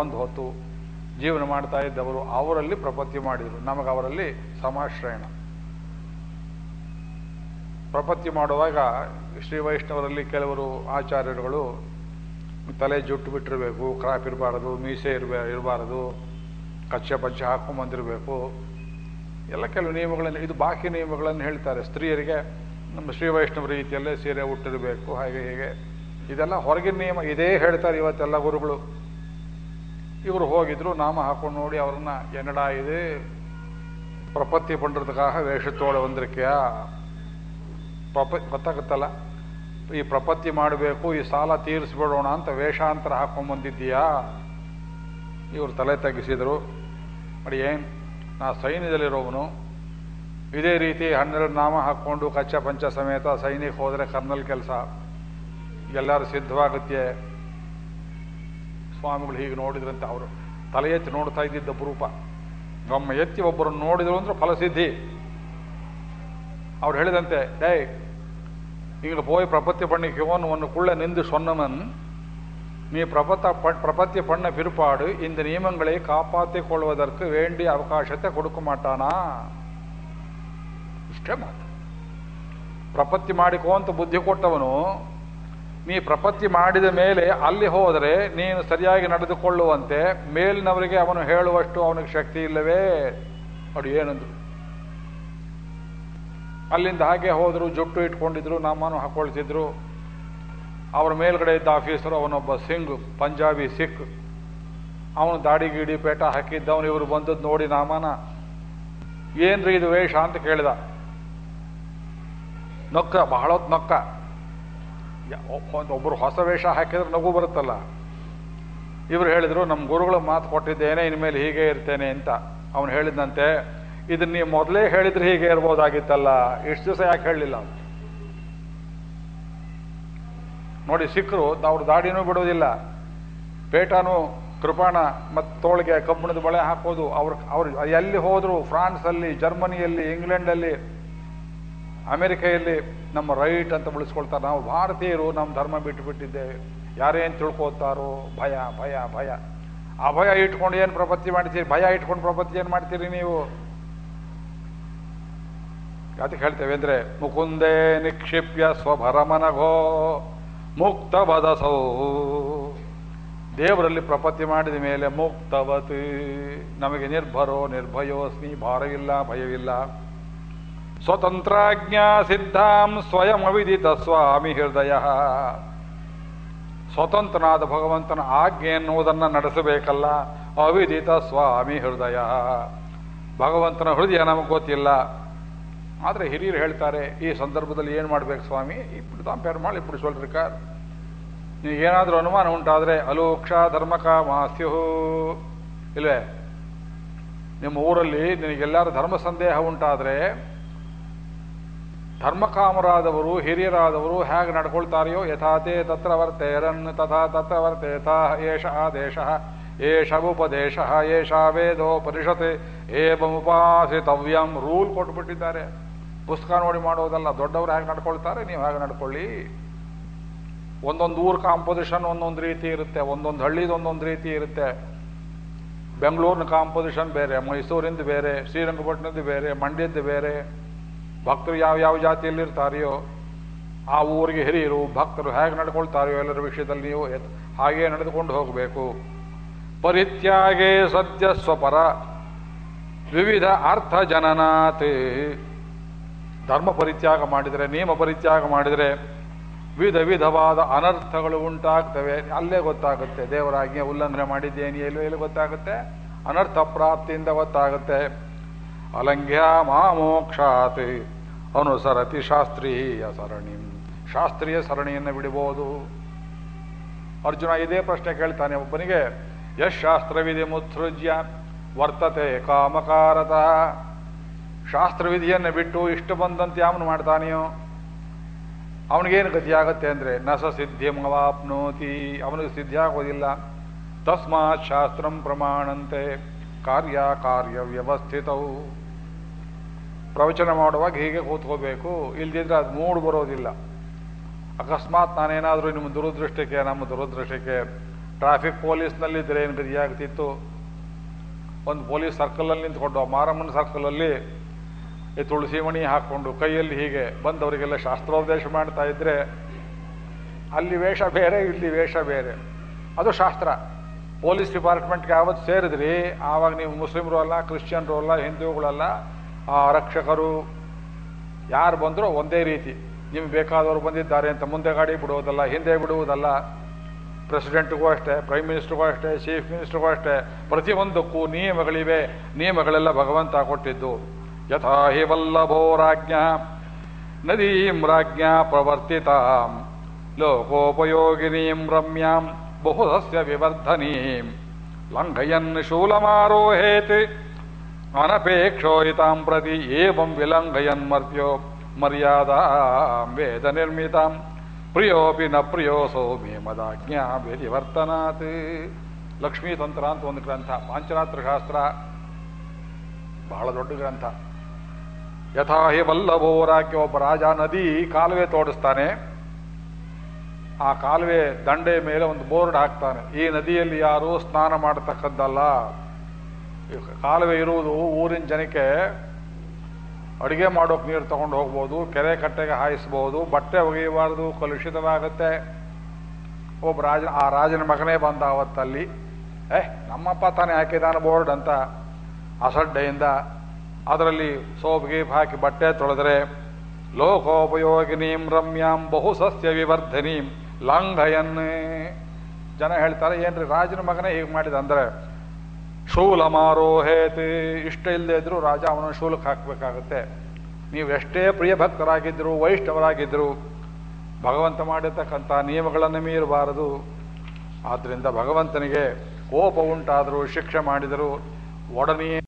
A: ಒಂದು ಹೊತ್ತು ಜೀವನ ಮಾಡ್ತಾ ಇದ್ದವರು ಅವರಲ್ಲಿ ಪ್ರಪತ್ತಿ ಮಾಡಿದರು. ನಮಗೆ ಅವರಲ್ಲಿ ಸಮಾಶ್ರಯಣ. ಪ್ರಪತ್ತಿ ಮಾಡುವಾಗ ಶ್ರೀ ವೈಷ್ಣವರಲ್ಲಿ ಕೆಲವರು ಆಚಾರ್ಯರುಗಳು ತಲೆ ಜುಟ್ಟು ಬಿಟ್ಟಿರಬೇಕು, ಕ್ರಾಪ್ ಇರಬಾರದು, ಮೀಸೆ ಇರಬೇ, ಇರಬಾರದು ಕಚ್ಚೆ ಪಚ್ಚೆ ಹಾಕೊಂಬಂದಿರಬೇಕು ಎಲ್ಲ ಕೆಲವು ನಿಯಮಗಳನ್ನು, ಇದು ಬಾಕಿ ನಿಯಮಗಳನ್ನು ಹೇಳ್ತಾರೆ. ಸ್ತ್ರೀಯರಿಗೆ ನಮ್ಮ ಶ್ರೀ ವೈಷ್ಣವ ರೀತಿಯಲ್ಲೇ ಸೀರೆ ಉಟ್ಟಿರಬೇಕು, ಹಾಗೆ ಹೀಗೆ. ಇದೆಲ್ಲ ಹೊರಗಿನ ನಿಯಮ. ಇದೇ ಹೇಳ್ತಾರೆ ಇವತ್ತೆಲ್ಲ ಗುರುಗಳು. ಇವರು ಹೋಗಿದ್ರು, ನಾಮ ಹಾಕೊಂಡು ನೋಡಿ ಅವ್ರನ್ನ ಎನ್ನಡಾ ಇದೆ, ಪ್ರಪತ್ತಿ ಪಂಡಿರ್ದಕ್ಕಾಗ ವೇಷ ತೋಳೆ ವಂದ್ರಕ್ಯಾ ಪ್ರಪ, ಗೊತ್ತಾಗುತ್ತಲ್ಲ? ಈ ಪ್ರಪತ್ತಿ ಮಾಡಬೇಕು, ಈ ಸಾಲ ತೀರಿಸ್ಬಿಡೋಣ ಅಂತ ವೇಷಾಂತರ ಹಾಕೊಂಡ್ಬಂದಿದ್ದೀಯಾ ಇವರು ತಲೆ ತಗ್ಗಿಸಿದರು. ನೋಡಿ ಏನು, ನಾ ಸೈನ್ಯದಲ್ಲಿರೋವನು. ಇದೇ ರೀತಿ ಹನ್ನೆರಡು ನಾಮ ಹಾಕ್ಕೊಂಡು ಕಚ್ಚ ಪಂಚ ಸಮೇತ ಸೈನಿಕ ಹೋದರೆ ಕರ್ನಲ್ ಕೆಲಸ. ಎಲ್ಲರೂ ಸಿದ್ಧವಾಗುತ್ತೆ. ಸ್ವಾಮಿಗಳು ಹೀಗೆ ನೋಡಿದ್ರಂತೆ ಅವರು ತಲೆ ಎತ್ತಿ ನೋಡ್ತಾ ಇದ್ದಿದ್ದ ಅಪರೂಪ ಒಮ್ಮೆ ಎತ್ತಿ ಒಬ್ಬರನ್ನು ನೋಡಿದ್ರು ಅಂದ್ರೆ ಫಲಸಿದ್ಧಿ ಅವ್ರು ಹೇಳಿದಂತೆ ಡೇ இங்கே போய் பிரபத்தி பண்ணிக்குவோன்னு ஒன்றுக்குள்ளே நின்று சொன்னவன் நீ பிரபத்த ப- பிரபத்தி பண்ண பிற்பாடு இந்த நியமங்களை காப்பாற்றிக் கொள்வதற்கு வேண்டிய ಅವಕಾಶತೆ கொடுக்க ಮಾಟಾನಾ ಇಷ್ಟೇ ಮಾತು ಪ್ರಪತ್ತಿ ಮಾಡಿಕೋ ಅಂತ ಬುದ್ಧಿ ಕೊಟ್ಟವನು ನೀ ಪ್ರಪತ್ತಿ ಮಾಡಿದ ಮೇಲೆ ಅಲ್ಲಿ ಹೋದರೆ ನೀನು ಸರಿಯಾಗಿ ನಡೆದುಕೊಳ್ಳುವಂತೆ ಮೇಲಿನವರಿಗೆ ಅವನು ಹೇಳುವಷ್ಟು ಅವನಿಗೆ ಶಕ್ತಿ ಇಲ್ಲವೇ? ನೋಡಿ ಏನಂದ್ರು. ಅಲ್ಲಿಂದ ಹಾಗೆ ಹೋದರು ಜುಟ್ಟು ಇಟ್ಕೊಂಡಿದ್ರು ನಾಮನು ಹಾಕೊಳ್ತಿದ್ರು. ಅವರ ಮೇಲ್ಗಡೆ ಇದ್ದ ಆಫೀಸರು, ಅವನೊಬ್ಬ ಸಿಂಗ್, ಪಂಜಾಬಿ ಸಿಖ್. ಅವನು ದಾಡಿ ಗೀಡಿ ಪೇಟ ಹಾಕಿದ್ದವನು, ಇವರು ಬಂದದ್ದು ನೋಡಿ ನಾಮನ. ಏನ್ರಿ ಇದು ವೇಷ ಅಂತ ಕೇಳಿದ. ನೊಕ್ಕ ಬಹಳ ಹೊತ್ತು ನೊಕ್ಕ. ಯ- ಒಬ್ಬ- ಒಬ್ರು ಹೊಸ ವೇಷ ಹಾಕಿದ್ರೆ ನಗು ಬರುತ್ತಲ್ಲ. ಇವರು ಹೇಳಿದ್ರು ನಮ್ಮ ಗುರುಗಳ ಮಾತು ಕೊಟ್ಟಿದ್ದೇನೆ, ಇನ್ಮೇಲೆ ಹೀಗೆ ಇರ್ತೇನೆ ಅಂತ. ಅವನು ಹೇಳಿದಂತೆ ಇದನ್ನ ನೀವು ಮೊದಲೇ ಹೇಳಿದ್ರೆ ಹೀಗೆ ಇರ್ಬೋದಾಗಿತ್ತಲ್ಲ. ಇಷ್ಟು ದಿವಸ ಯಾಕೆ ಹೇಳಲಿಲ್ಲ ನೋಡಿ ಸಿಕ್ಕರು ಅವ್ರ ದಾಡಿನೂ ಬಿಡೋದಿಲ್ಲ. ಪೇಟಾನು ಕೃಪಾಣ ಮತ್ತು ತೋಳಿಗೆ ಕಬ್ಬಿಣದ ಬಳೆ ಹಾಕೋದು ಅವ್ರ, ಅವ್ರು, ಎಲ್ಲಿ ಹೋದರು, ಫ್ರಾನ್ಸಲ್ಲಿ, ಜರ್ಮನಿಯಲ್ಲಿ, ಇಂಗ್ಲೆಂಡಲ್ಲಿ ಅಮೆರಿಕೆಯಲ್ಲಿ ನಮ್ಮ ರೈಟ್ ಅಂತ ಬಳಸ್ಕೊಳ್ತಾರೆ. ನಾವು ಭಾರತೀಯರು ನಮ್ಮ ಧರ್ಮ ಬಿಟ್ಟು ಬಿಟ್ಟಿದ್ದೇವೆ. ಯಾರೇನು ತಿಳ್ಕೋತಾರೋ ಭಯ ಭಯ ಭಯ. ಆ ಭಯ ಇಟ್ಕೊಂಡು ಏನು ಪ್ರಪತ್ತಿ ಮಾಡ್ತೀರಿ? ಭಯ ಇಟ್ಕೊಂಡು ಪ್ರಪತ್ತಿ ಏನು ಮಾಡ್ತೀರಿ ನೀವು? ಅದಕ್ಕೆ ಹೇಳ್ತೇವೆ ಅಂದರೆ, ಮುಕುಂದೇ ನಿಕ್ಷಿಪ್ಯ ಸ್ವಭರಮನಘೋ ಮುಕ್ತ ಬದಸೌ ದೇವರಲ್ಲಿ ಪ್ರಪತ್ತಿ ಮಾಡಿದ ಮೇಲೆ ಮುಕ್ತವತಿ. ನಮಗೆ ನಿರ್ಭರೋ ನಿರ್ಭಯೋಸ್ಮಿ ಭಾರವಿಲ್ಲ, ಭಯವಿಲ್ಲ. ಸ್ವತಂತ್ರಾಜ್ಞಾ ಸಿದ್ಧಾಂ ಸ್ವಯಂ ಅವಿದಿತ ಸ್ವಾಮಿ ಹೃದಯ. ಸ್ವತಂತ್ರನಾದ ಭಗವಂತನ ಆಜ್ಞೆ ಎನ್ನುವುದನ್ನು ನಡೆಸಬೇಕಲ್ಲ, ಅವಿದಿತ ಸ್ವಾಮಿ ಹೃದಯ. ಭಗವಂತನ ಹೃದಯ ನಮಗೆ ಗೊತ್ತಿಲ್ಲ. ಆದರೆ ಹಿರಿಯರು ಹೇಳ್ತಾರೆ, ಈ ಸಂದರ್ಭದಲ್ಲಿ ಏನು ಮಾಡಬೇಕು ಸ್ವಾಮಿ? ಇಪ್ಪಡು ಅಂಪೇರ್ ಮಾಡಿ ಇಪ್ಪಡು ಸೊಲ್ರಿಕಾರ್ ನೀವು ಏನಾದರೂ ಅನುಮಾನ ಉಂಟಾದರೆ, ಅಲೋಕ್ಷ ಧರ್ಮಕ ಮಾಸ್ಯು ಇಲ್ವೇ? ನಿಮ್ಮ ಊರಲ್ಲಿ ನಿನಗೆಲ್ಲರೂ ಧರ್ಮ ಸಂದೇಹ ಉಂಟಾದರೆ ಧರ್ಮಕಾಮರಾದವರು, ಹಿರಿಯರಾದವರು ಹೇಗೆ ನಡ್ಕೊಳ್ತಾರೆಯೋ, ಯಥಾತೆ ತತ್ರ ವರ್ತೇರನ್, ತಥಾ ತತ್ರ ವರ್ತೇತ, ಏಷ ದೇಶ ಏಷ ಉಪದೇಶ ಏಷ ವೇದೋ ಪರಿಷತ್ ಏವಮುಪಾಸಿತವ್ಯಂ ರೂಲ್ ಕೊಟ್ಬಿಟ್ಟಿದ್ದಾರೆ. ಪುಸ್ತಕ ನೋಡಿ ಮಾಡೋದಲ್ಲ, ದೊಡ್ಡವರು ಹೇಗೆ ನಡ್ಕೊಳ್ತಾರೆ, ನೀವು ಹೇಗೆ ನಡ್ಕೊಳ್ಳಿ. ಒಂದೊಂದು ಊರು ಕಾಂಪೊಸಿಷನ್ ಒಂದೊಂದು ರೀತಿ ಇರುತ್ತೆ, ಒಂದೊಂದು ಹಳ್ಳಿದು ಒಂದೊಂದು ರೀತಿ ಇರುತ್ತೆ. ಬೆಂಗಳೂರಿನ ಕಾಂಪೊಸಿಷನ್ ಬೇರೆ, ಮೈಸೂರಿಂದ ಬೇರೆ, ಶ್ರೀರಂಗಪಟ್ಟಣದ್ದು ಬೇರೆ, ಮಂಡ್ಯದ್ದು ಬೇರೆ. ಭಕ್ತರು ಯಾವ ಯಾವ ಜಾತಿಯಲ್ಲಿರ್ತಾರೆಯೋ ಆ ಊರಿಗೆ ಹಿರಿಯರು, ಭಕ್ತರು ಹೇಗೆ ನಡ್ಕೊಳ್ತಾರೆಯೋ ಎಲ್ಲರ ವಿಷಯದಲ್ಲಿ ನೀವು ಹಾಗೇ ನಡೆದುಕೊಂಡು ಹೋಗಬೇಕು. ಪರಿತ್ಯಾಗೇ ಸದ್ಯ ಸ್ವಪರ ವಿವಿಧ ಅರ್ಥ ಜನನಾತ್. ಧರ್ಮ ಪರಿತ್ಯಾಗ ಮಾಡಿದರೆ, ನಿಯಮ ಪರಿತ್ಯಾಗ ಮಾಡಿದರೆ ವಿಧ ವಿಧವಾದ ಅನರ್ಥಗಳು ಉಂಟಾಗ್ತವೆ. ಅಲ್ಲೇ ಗೊತ್ತಾಗುತ್ತೆ ದೇವರಾಜ್ಞೆ ಉಲ್ಲಂಘನೆ ಮಾಡಿದ್ದೇನೆ ಎಲ್ಲೋ ಎಲ್ಲಿ ಗೊತ್ತಾಗುತ್ತೆ. ಅನರ್ಥ ಪ್ರಾಪ್ತಿಯಿಂದ ಗೊತ್ತಾಗುತ್ತೆ. ಅಲಂಘ್ಯ ಮಾಮೋಕ್ಷಾತ್ ಅನುಸರತಿ ಶಾಸ್ತ್ರೀಯ ಸರಣಿ ಶಾಸ್ತ್ರೀಯ ಸರಣಿಯನ್ನು ಬಿಡಬಹುದು। ಅರ್ಜುನ ಇದೇ ಪ್ರಶ್ನೆ ಕೇಳ್ತಾನೆ ಒಬ್ಬನಿಗೆ, ಯಶ್ ಶಾಸ್ತ್ರವಿಧಿ ಮುತ್ಸೃಜ್ಯ, ವರ್ತತೆ ಕಾಮಕಾರತ. ಶಾಸ್ತ್ರವಿಧಿಯನ್ನು ಬಿಟ್ಟು ಇಷ್ಟು ಬಂದಂತೆ ಯಾವನು ಮಾಡ್ತಾನೆಯೋ? ಅವನಿಗೇನು ಆಗುತ್ತೆ ಅಂದರೆ ನಸ ಸಿದ್ಧಿ ಮಾಪ್ನೋತಿ ಅವನಿಗೆ ಸಿದ್ಧಿ ಆಗೋದಿಲ್ಲ ತಸ್ಮಾತ್ ಶಾಸ್ತ್ರಂ ಪ್ರಮಾಣಂತೆ. ಕಾರ್ಯ ಕಾರ್ಯ ವ್ಯವಸ್ಥಿತವು ಪ್ರವಚನ ಮಾಡುವಾಗ ಹೀಗೆ ಕೂತ್ಕೋಬೇಕು, ಇಲ್ದಿದ್ರೆ ಅದು ಮೂಡ್ ಬರೋದಿಲ್ಲ. ಅಕಸ್ಮಾತ್ ನಾನೇನಾದರೂ ನಿಮ್ಮ ದುರದೃಷ್ಟಕ್ಕೆ, ನಮ್ಮ ದುರದೃಷ್ಟಕ್ಕೆ ಟ್ರಾಫಿಕ್ ಪೊಲೀಸ್ನಲ್ಲಿದ್ದರೆ ಏನು ಗತಿಯಾಗ್ತಿತ್ತು ಒಂದು ಪೊಲೀಸ್ ಸರ್ಕಲಲ್ಲಿ ನಿಂತ್ಕೊಂಡು ಮಾರಮ್ಮನ ಸರ್ಕಲಲ್ಲಿ ಈ ತುಳಸಿ ಮಣಿ ಹಾಕ್ಕೊಂಡು ಕೈಯಲ್ಲಿ ಹೀಗೆ ಬಂದವರಿಗೆಲ್ಲ ಶಾಸ್ತ್ರೋಪದೇಶ ಮಾಡ್ತಾ ಇದ್ದರೆ ಅಲ್ಲಿ ವೇಷ ಬೇರೆ, ಇಲ್ಲಿ ವೇಷ ಬೇರೆ. ಅದು ಶಾಸ್ತ್ರ. ಪೊಲೀಸ್ ಡಿಪಾರ್ಟ್ಮೆಂಟ್ಗೆ ಯಾವತ್ತು ಸೇರಿದ್ರಿ? ಆವಾಗ ನೀವು ಮುಸ್ಲಿಮರು ಅಲ್ಲ, ಕ್ರಿಶ್ಚಿಯನ್ರು ಅಲ್ಲ ಹಿಂದೂಗಳಲ್ಲ ಆ ರಕ್ಷಕರು ಯಾರು ಬಂದರೂ ಒಂದೇ ರೀತಿ, ನಿಮ್ಗೆ ಬೇಕಾದವರು ಬಂದಿದ್ದಾರೆ ಅಂತ ಮುಂದೆ ಗಾಡಿ ಬಿಡುವುದಲ್ಲ ಹಿಂದೆ ಬಿಡುವುದಲ್ಲ. ಪ್ರೆಸಿಡೆಂಟ್ಗೂ ಅಷ್ಟೇ ಪ್ರೈಮ್ ಮಿನಿಸ್ಟ್ರಿಗೂ ಅಷ್ಟೇ ಚೀಫ್ ಮಿನಿಸ್ಟ್ರಿಗೂ ಅಷ್ಟೇ, ಪ್ರತಿಯೊಂದಕ್ಕೂ ನಿಯಮಗಳಿವೆ. ನಿಯಮಗಳೆಲ್ಲ ಭಗವಂತ ಕೊಟ್ಟಿದ್ದು. ಯಥಾ ಹಿ ವಲ್ಲಭೋ ರಾಜ್ಞ, ನದೀಂ ರಾಜ್ಞ ಪ್ರವರ್ತಿತಾಂ. ಲೋಕೋಪಯೋಗಿನೀಂ ರಮ್ಯಾಂ. ವಿವರ್ಧನೀಂ. ಲಂಘಯನ್ ಶೂಲಮಾರೋಹೇತ್ ಅನಪೇಕ್ಷೋಹಿತಾಂ ಪ್ರತಿ ಏವಂ ವಿಲಂಘಯನ್ ಮರ್ತ್ಯೋ ಮರ್ಯಾದಾ ವೇದ ನಿರ್ಮಿತಾಂ. ಪ್ರಿಯೋಪಿ ನ ಪ್ರಿಯೋಸೋ ಮೇ ಮದಾಜ್ಞಾ ವ್ಯತಿವರ್ತನಾತ್ ಲಕ್ಷ್ಮೀತಂತ್ರ ಅಂತ ಒಂದು ಗ್ರಂಥ, ಪಾಂಚರಾತ್ರ ಶಾಸ್ತ್ರ. ಬಹಳ ದೊಡ್ಡ ಗ್ರಂಥ. ಯಥಾ ಹಿ ವಲ್ಲಭೋ ರಾಜ್ಯ ಒಬ್ಬ ರಾಜ ನದಿ ಕಾಲುವೆ ತೋಡಿಸ್ತಾನೆ. ಆ ಕಾಲುವೆ ದಂಡೆ ಮೇಲೆ ಒಂದು ಬೋರ್ಡ್ ಹಾಕ್ತಾನೆ. ಈ ನದಿಯಲ್ಲಿ ಯಾರೂ ಸ್ನಾನ ಮಾಡತಕ್ಕದ್ದಲ್ಲ. ಕಾಲುವೆ ಇರುವುದು ಊರಿನ ಜನಕ್ಕೆ ಅಡುಗೆ ಮಾಡೋಕೆ ನೀರು ತಗೊಂಡು ಹೋಗ್ಬೋದು, ಕೆರೆ ಕಟ್ಟೆಗೆ ಹಾಯಿಸ್ಬೋದು, ಬಟ್ಟೆ ಒಗೆಯಬಾರ್ದು, ಕಲುಷಿತವಾಗುತ್ತೆ. ಒಬ್ಬ ರಾಜ, ಆ ರಾಜನ ಮಗನೇ ಬಂದ ಅವತ್ತಲ್ಲಿ ಏ, ನಮ್ಮಪ್ಪ ತಾನೇ ಹಾಕಿದಾನ ಬೋರ್ಡ್ ಅಂತ ಅಸಡ್ಡೆಯಿಂದ ಅದರಲ್ಲಿ ಸೋಪ್, ಗೀಪ್ ಹಾಕಿ ಬಟ್ಟೆ ತೊಳೆದ್ರೆ, ಲೋಕೋಪಯೋಗಿನೀಂ ರಮ್ಯಾಂ ಬಹು ಸಸ್ಯ ವಿವರ್ಧನೀಂ. ಲಾಂಘಯನ್ ಜನ ಹೇಳ್ತಾರೆ, ಏನ್ರಿ ರಾಜನ ಮಗನೇ ಹೀಗೆ ಮಾಡಿದ ಅಂದ್ರೆ, ಶೂಲ ಮಾರೋಹೇತಿ, ಇಷ್ಟ ಇಲ್ಲದೆ ಇದ್ರು ರಾಜ ಅವನ ಶೂಲಕ್ಕೆ ಹಾಕಬೇಕಾಗುತ್ತೆ. ನೀವು ಎಷ್ಟೇ ಪ್ರಿಯ ವೈಷ್ಣವರಾಗಿದ್ದರು ಭಗವಂತ ಮಾಡಿರ್ತಕ್ಕಂಥ ನಿಯಮಗಳನ್ನು ಮೀರಬಾರದು. ಆದ್ದರಿಂದ ಭಗವಂತನಿಗೆ ಕೋಪ ಉಂಟಾದರೂ, ಶಿಕ್ಷೆ ಮಾಡಿದರು, ಒಡನೆಯೇ